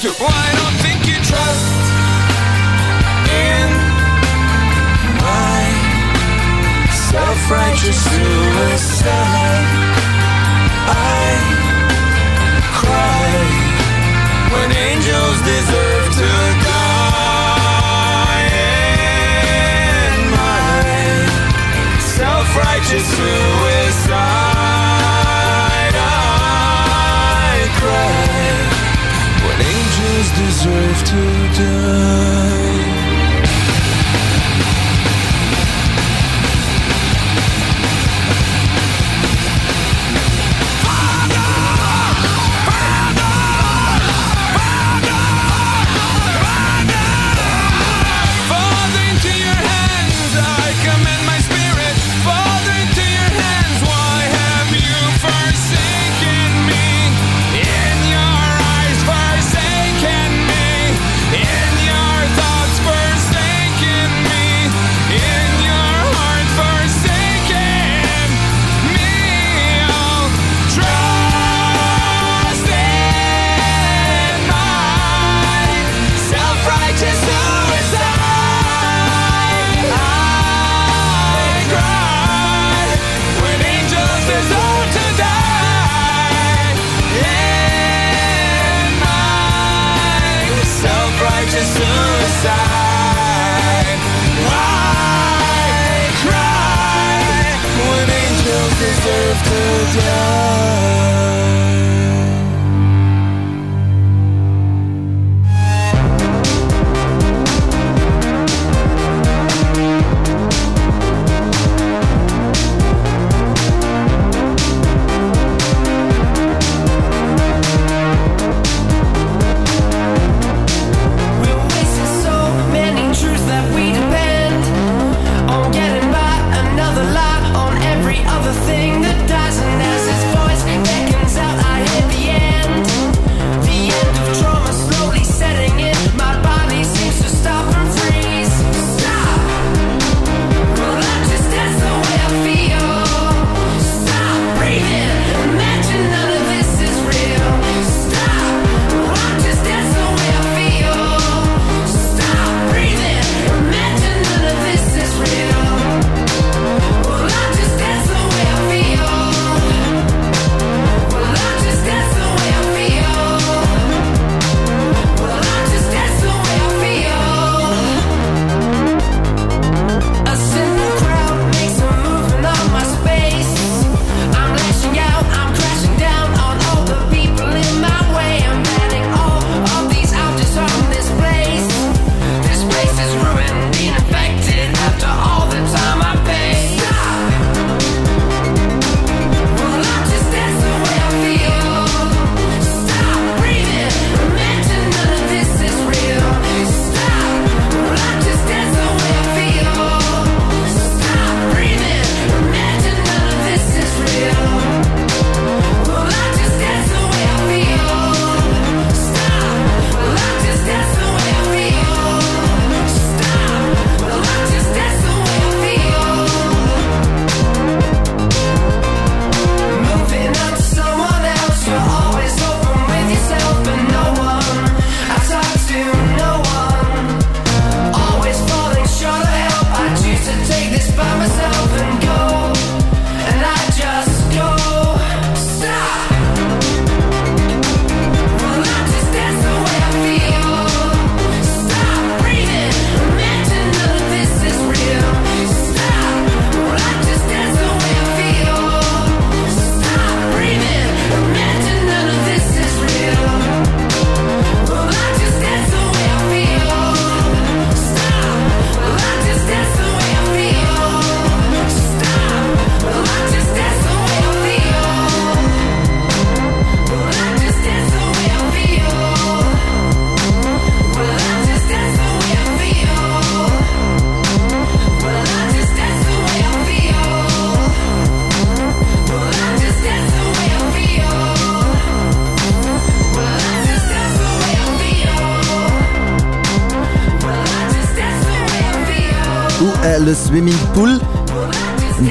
magic. Why don't think you trust in my self-righteous suicide? I cry when angels deserve.
deserve to die.
done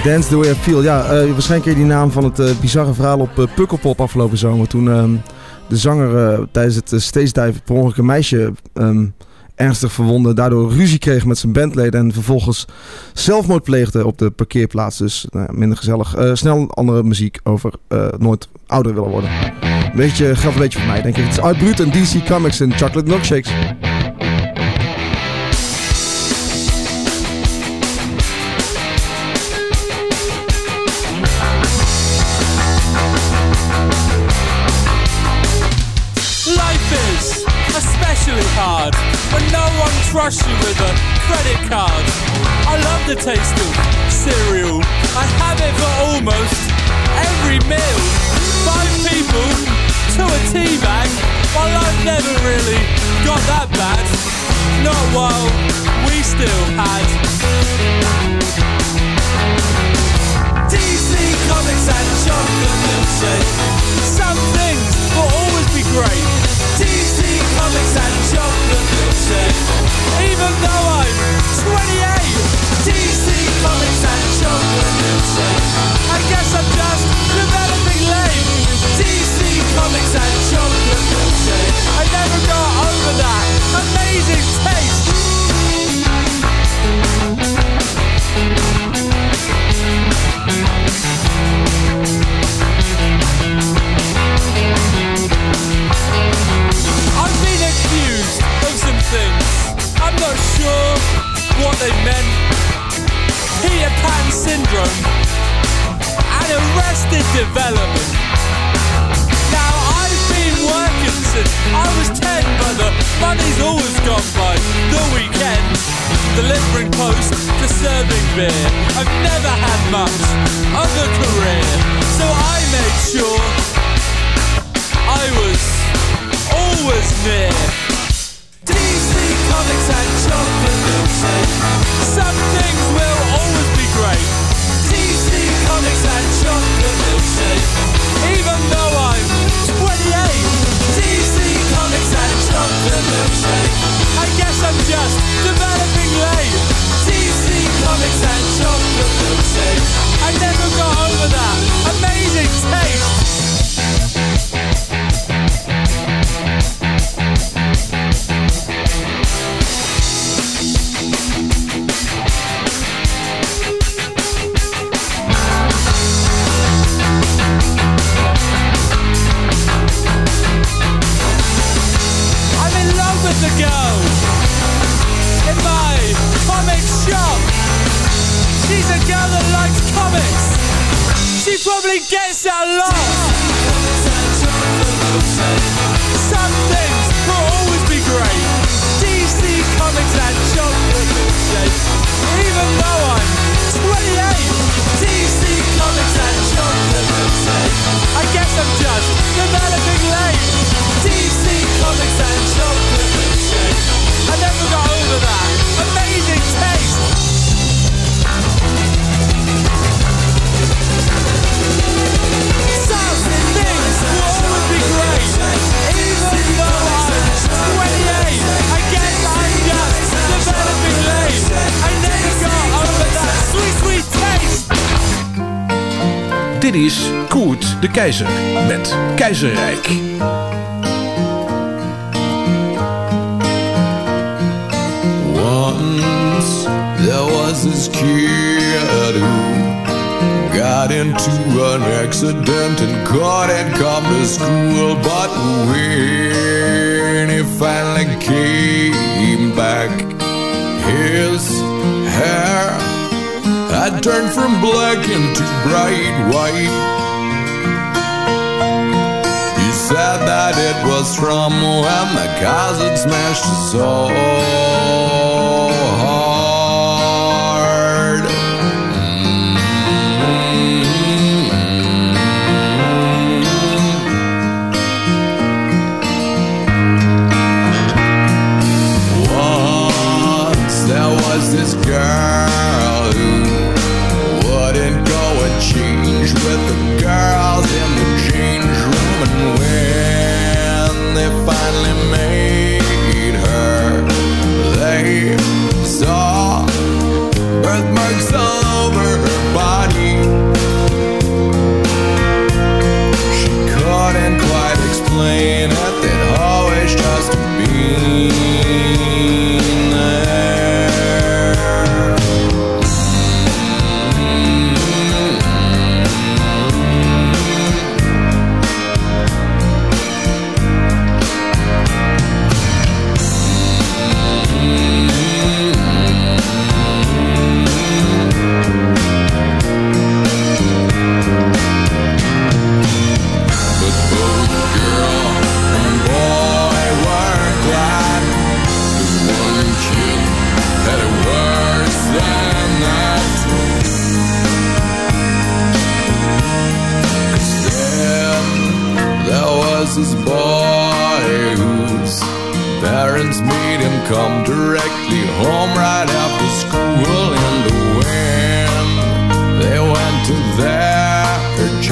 Dance the way I feel. Ja, eh, waarschijnlijk ken je die naam van het eh, bizarre verhaal op eh, Pukkelpop afgelopen zomer. Toen ehm,
de zanger tijdens het steeds dive per ongeluk een meisje... Ehm, ernstig verwonden. Daardoor ruzie kreeg met zijn bandleden. En vervolgens zelfmoord pleegde op de parkeerplaats. Dus nou minder gezellig. Snel andere muziek over nooit ouder willen worden. Beetje, gaf een beetje van mij, denk ik. Het is Art en DC Comics en Chocolate Milkshakes.
Trusts you with a credit card. I love the taste of cereal. I have it for almost every meal. Five people to a tea bag. Well, I've never really got that bad. Not while we still had. DC Comics and chocolate milkshake. Some things will always be great. DC Comics and chocolate. Even though I'm 28. DC Comics and chocolate milkshake. I guess I'm just. DC Comics and chocolate. I never got over that amazing taste. I'm not sure what they meant. Peter Pan syndrome and arrested development. Now I've been working since I was 10, but the money's always gone by the weekend. Delivering post to serving beer. I've never had much of a career, so I made sure I was always near. Comics and chocolate milkshake. Some things will always be great. DC Comics and chocolate milkshake. Even though I'm 28.
De Keizer met Keizerrijk.
Once there was this kid who got into an accident and couldn't come to school. But when he finally came back, his hair had turned from black into bright white. was from where my cousin smashed his soul.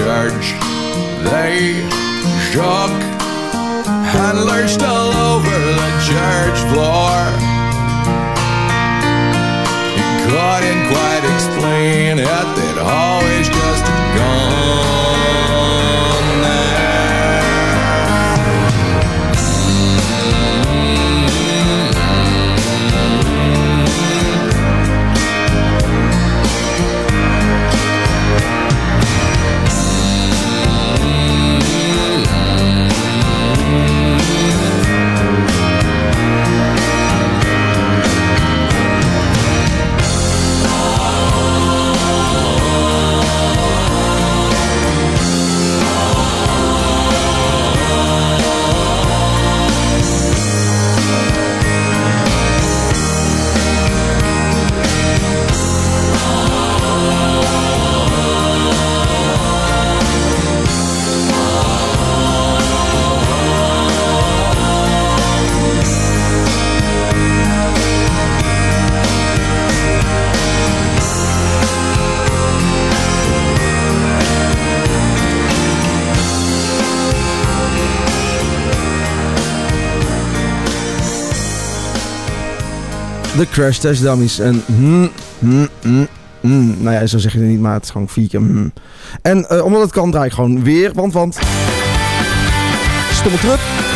Church. They shook and lurched all over the church floor.
De Crash Test Dummies. En hmm, hmm, hmm, hmm. Nou ja, zo zeg je het niet, maar het is gewoon vier hmm. En eh, omdat het kan, draai ik gewoon weer. Want, want... Stomme trup.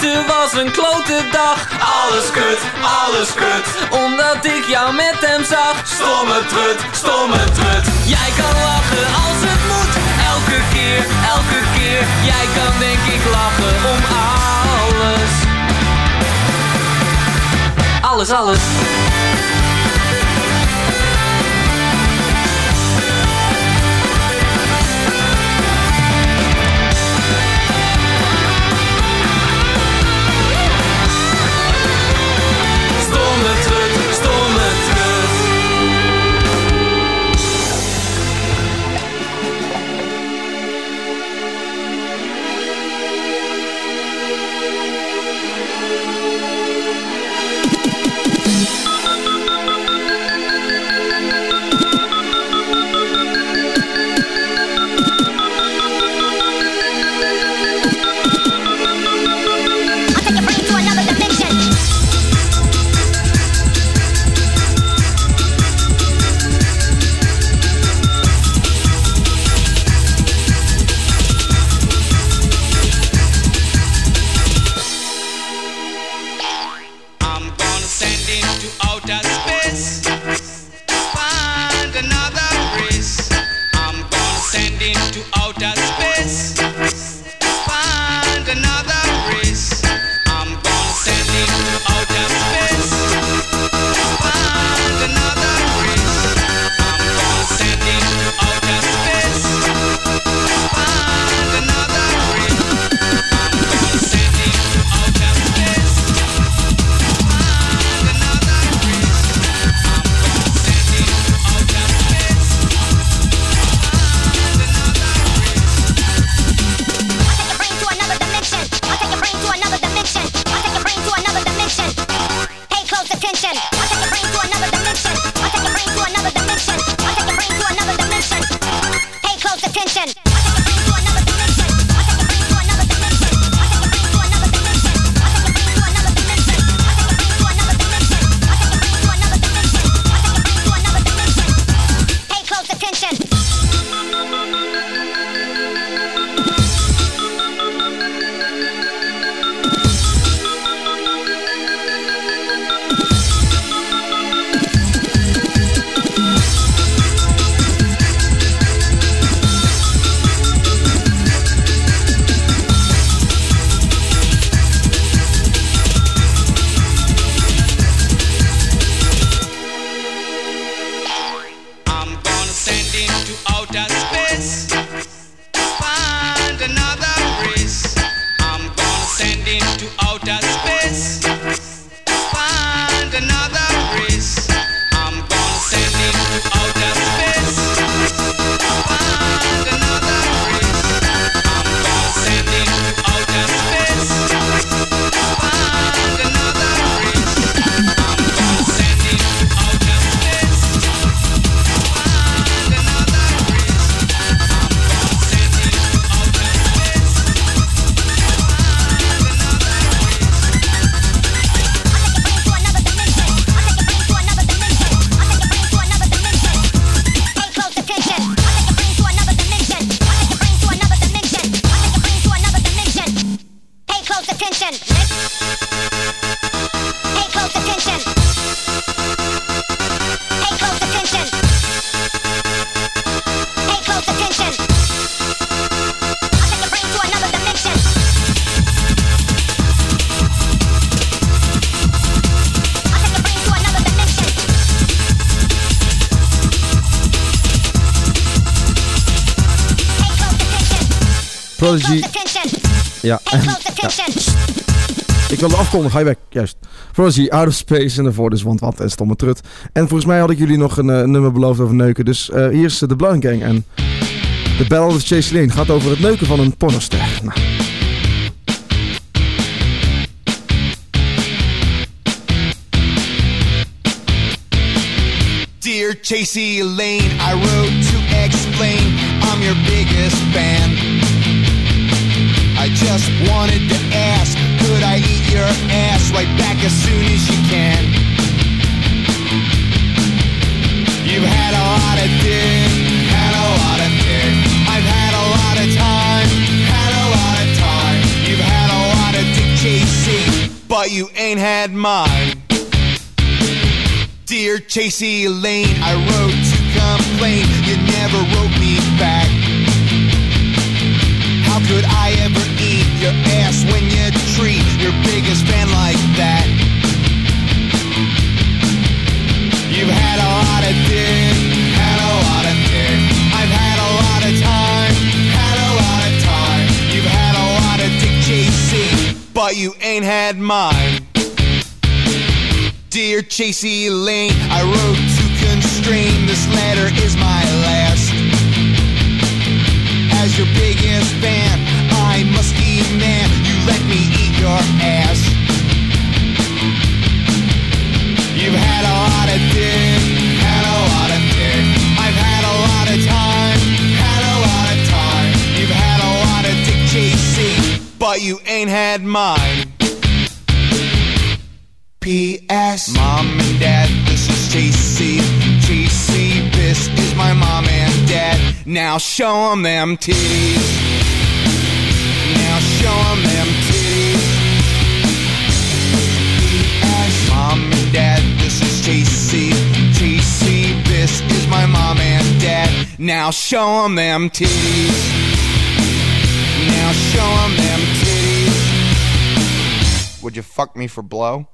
Gisteren was een klote dag, alles kut, alles kut. Omdat ik jou met hem zag, stomme trut, stomme trut. Jij kan lachen als het moet, elke keer, elke keer. Jij kan denk ik lachen om alles. Alles, alles.
Afkondigen, ga je weg. Juist. Prodigy, Out of Space en daarvoor dus Want Wat en Stomme Trut. En volgens mij had ik jullie nog een eh, nummer beloofd over neuken. Dus eh, hier is de Blind Gang en The Ballad of Chase Lane gaat over het neuken van een pornoster. Nou.
Dear Chasey Lane, I wrote to explain I'm your biggest fan. I just wanted to ask, could I eat your ass right back as soon as you can? You've had a lot of dick, had a lot of dick. I've had a lot of time, had a lot of time. You've had a lot of dick chasing, but you ain't had mine. Dear Chasey Lane, I wrote to complain. You never wrote me back. How could I ever eat your ass when you treat your biggest fan like that? You've had a lot of dick, had a lot of dick. I've had a lot of time, had a lot of time. You've had a lot of dick chasing, but you ain't had mine. Dear Chasey Lane, I wrote to constrain. This letter is my last. As your biggest fan, let me eat your ass. You've had a lot of dick, had a lot of dick. I've had a lot of time, had a lot of time. You've had a lot of dick chasing, but you ain't had mine. P.S. Mom and Dad, this is Chasey. Chasey, this is my mom and dad. Now show 'em them titties. Now them titties. Mom and Dad, this is this is my mom and dad. Now show 'em them titties. Now show 'em them titties. Would you fuck me for blow?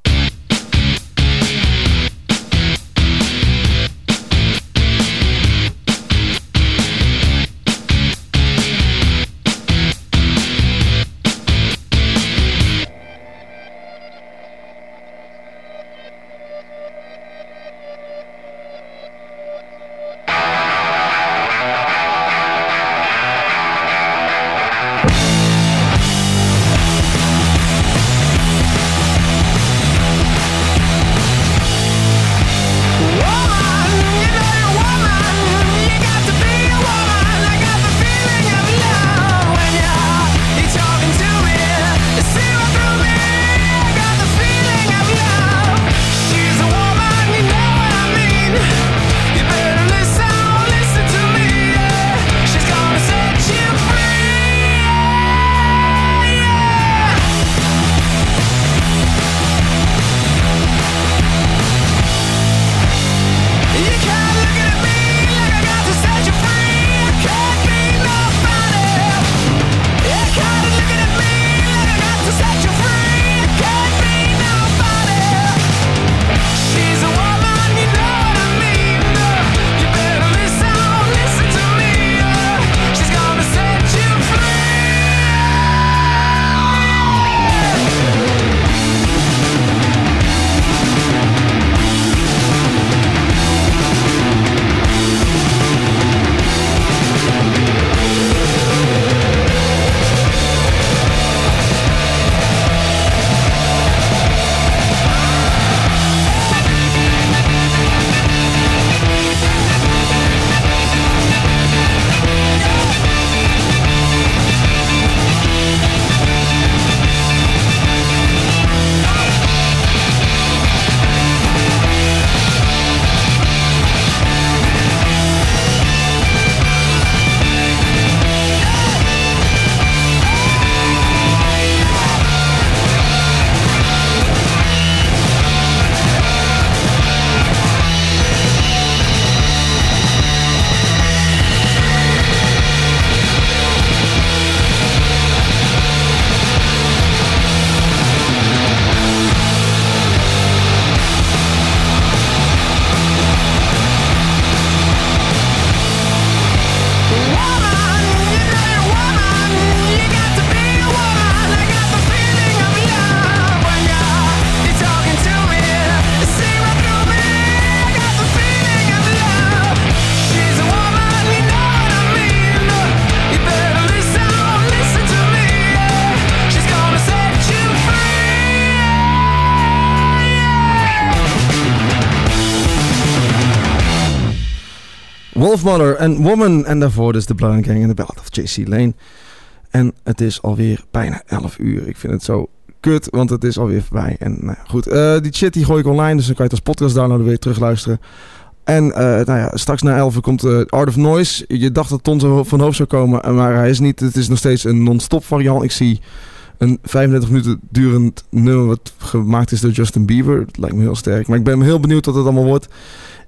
En Woman. En daarvoor dus de Blood and Gang en de Ballad of J.C. Lane. En het is alweer bijna 11 uur. Ik vind het zo kut, want het is alweer voorbij. En nou goed, eh, die shit die gooi ik online, dus dan kan je het als podcast downloaden, weer terugluisteren. En eh, nou ja, straks na 11 komt eh, Art of Noise. Je dacht dat Ton van hoofd zou komen, maar hij is niet. Het is nog steeds een non-stop variant. Ik zie een 35 minuten durend nummer wat gemaakt is door Justin Bieber. Dat lijkt me heel sterk. Maar ik ben heel benieuwd wat het allemaal wordt.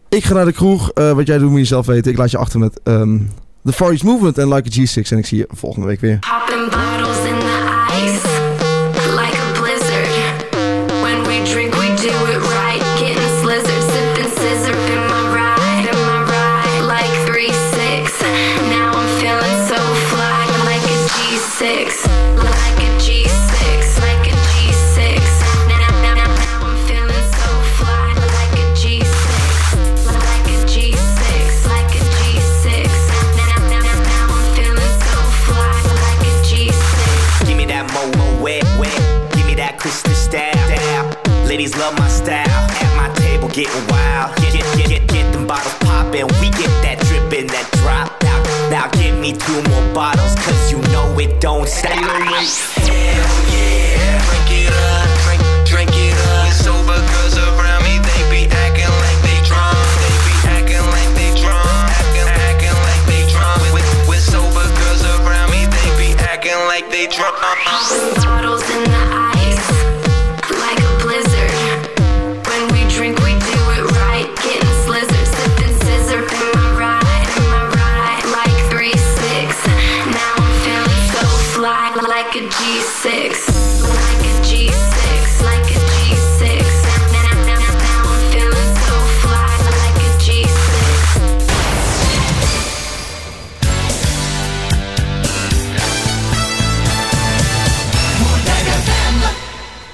Ik ga naar de kroeg. Eh, wat jij doet moet je zelf weten. Ik laat je achter met ehm The Far East Movement en Like a G6. En ik zie je volgende week weer.
love my style. At my table, getting wild. Get, get, get, get, get them bottles poppin'. We get that drippin', that drop out. Now give me two more bottles, cause you know it don't stop. Hell yeah, drink it up, drink, drink it up. Sober girls
around me, they be acting like they drunk. They be acting like they drunk. Acting, acting like they drunk. Around me, they be acting like they drunk. Bottles in the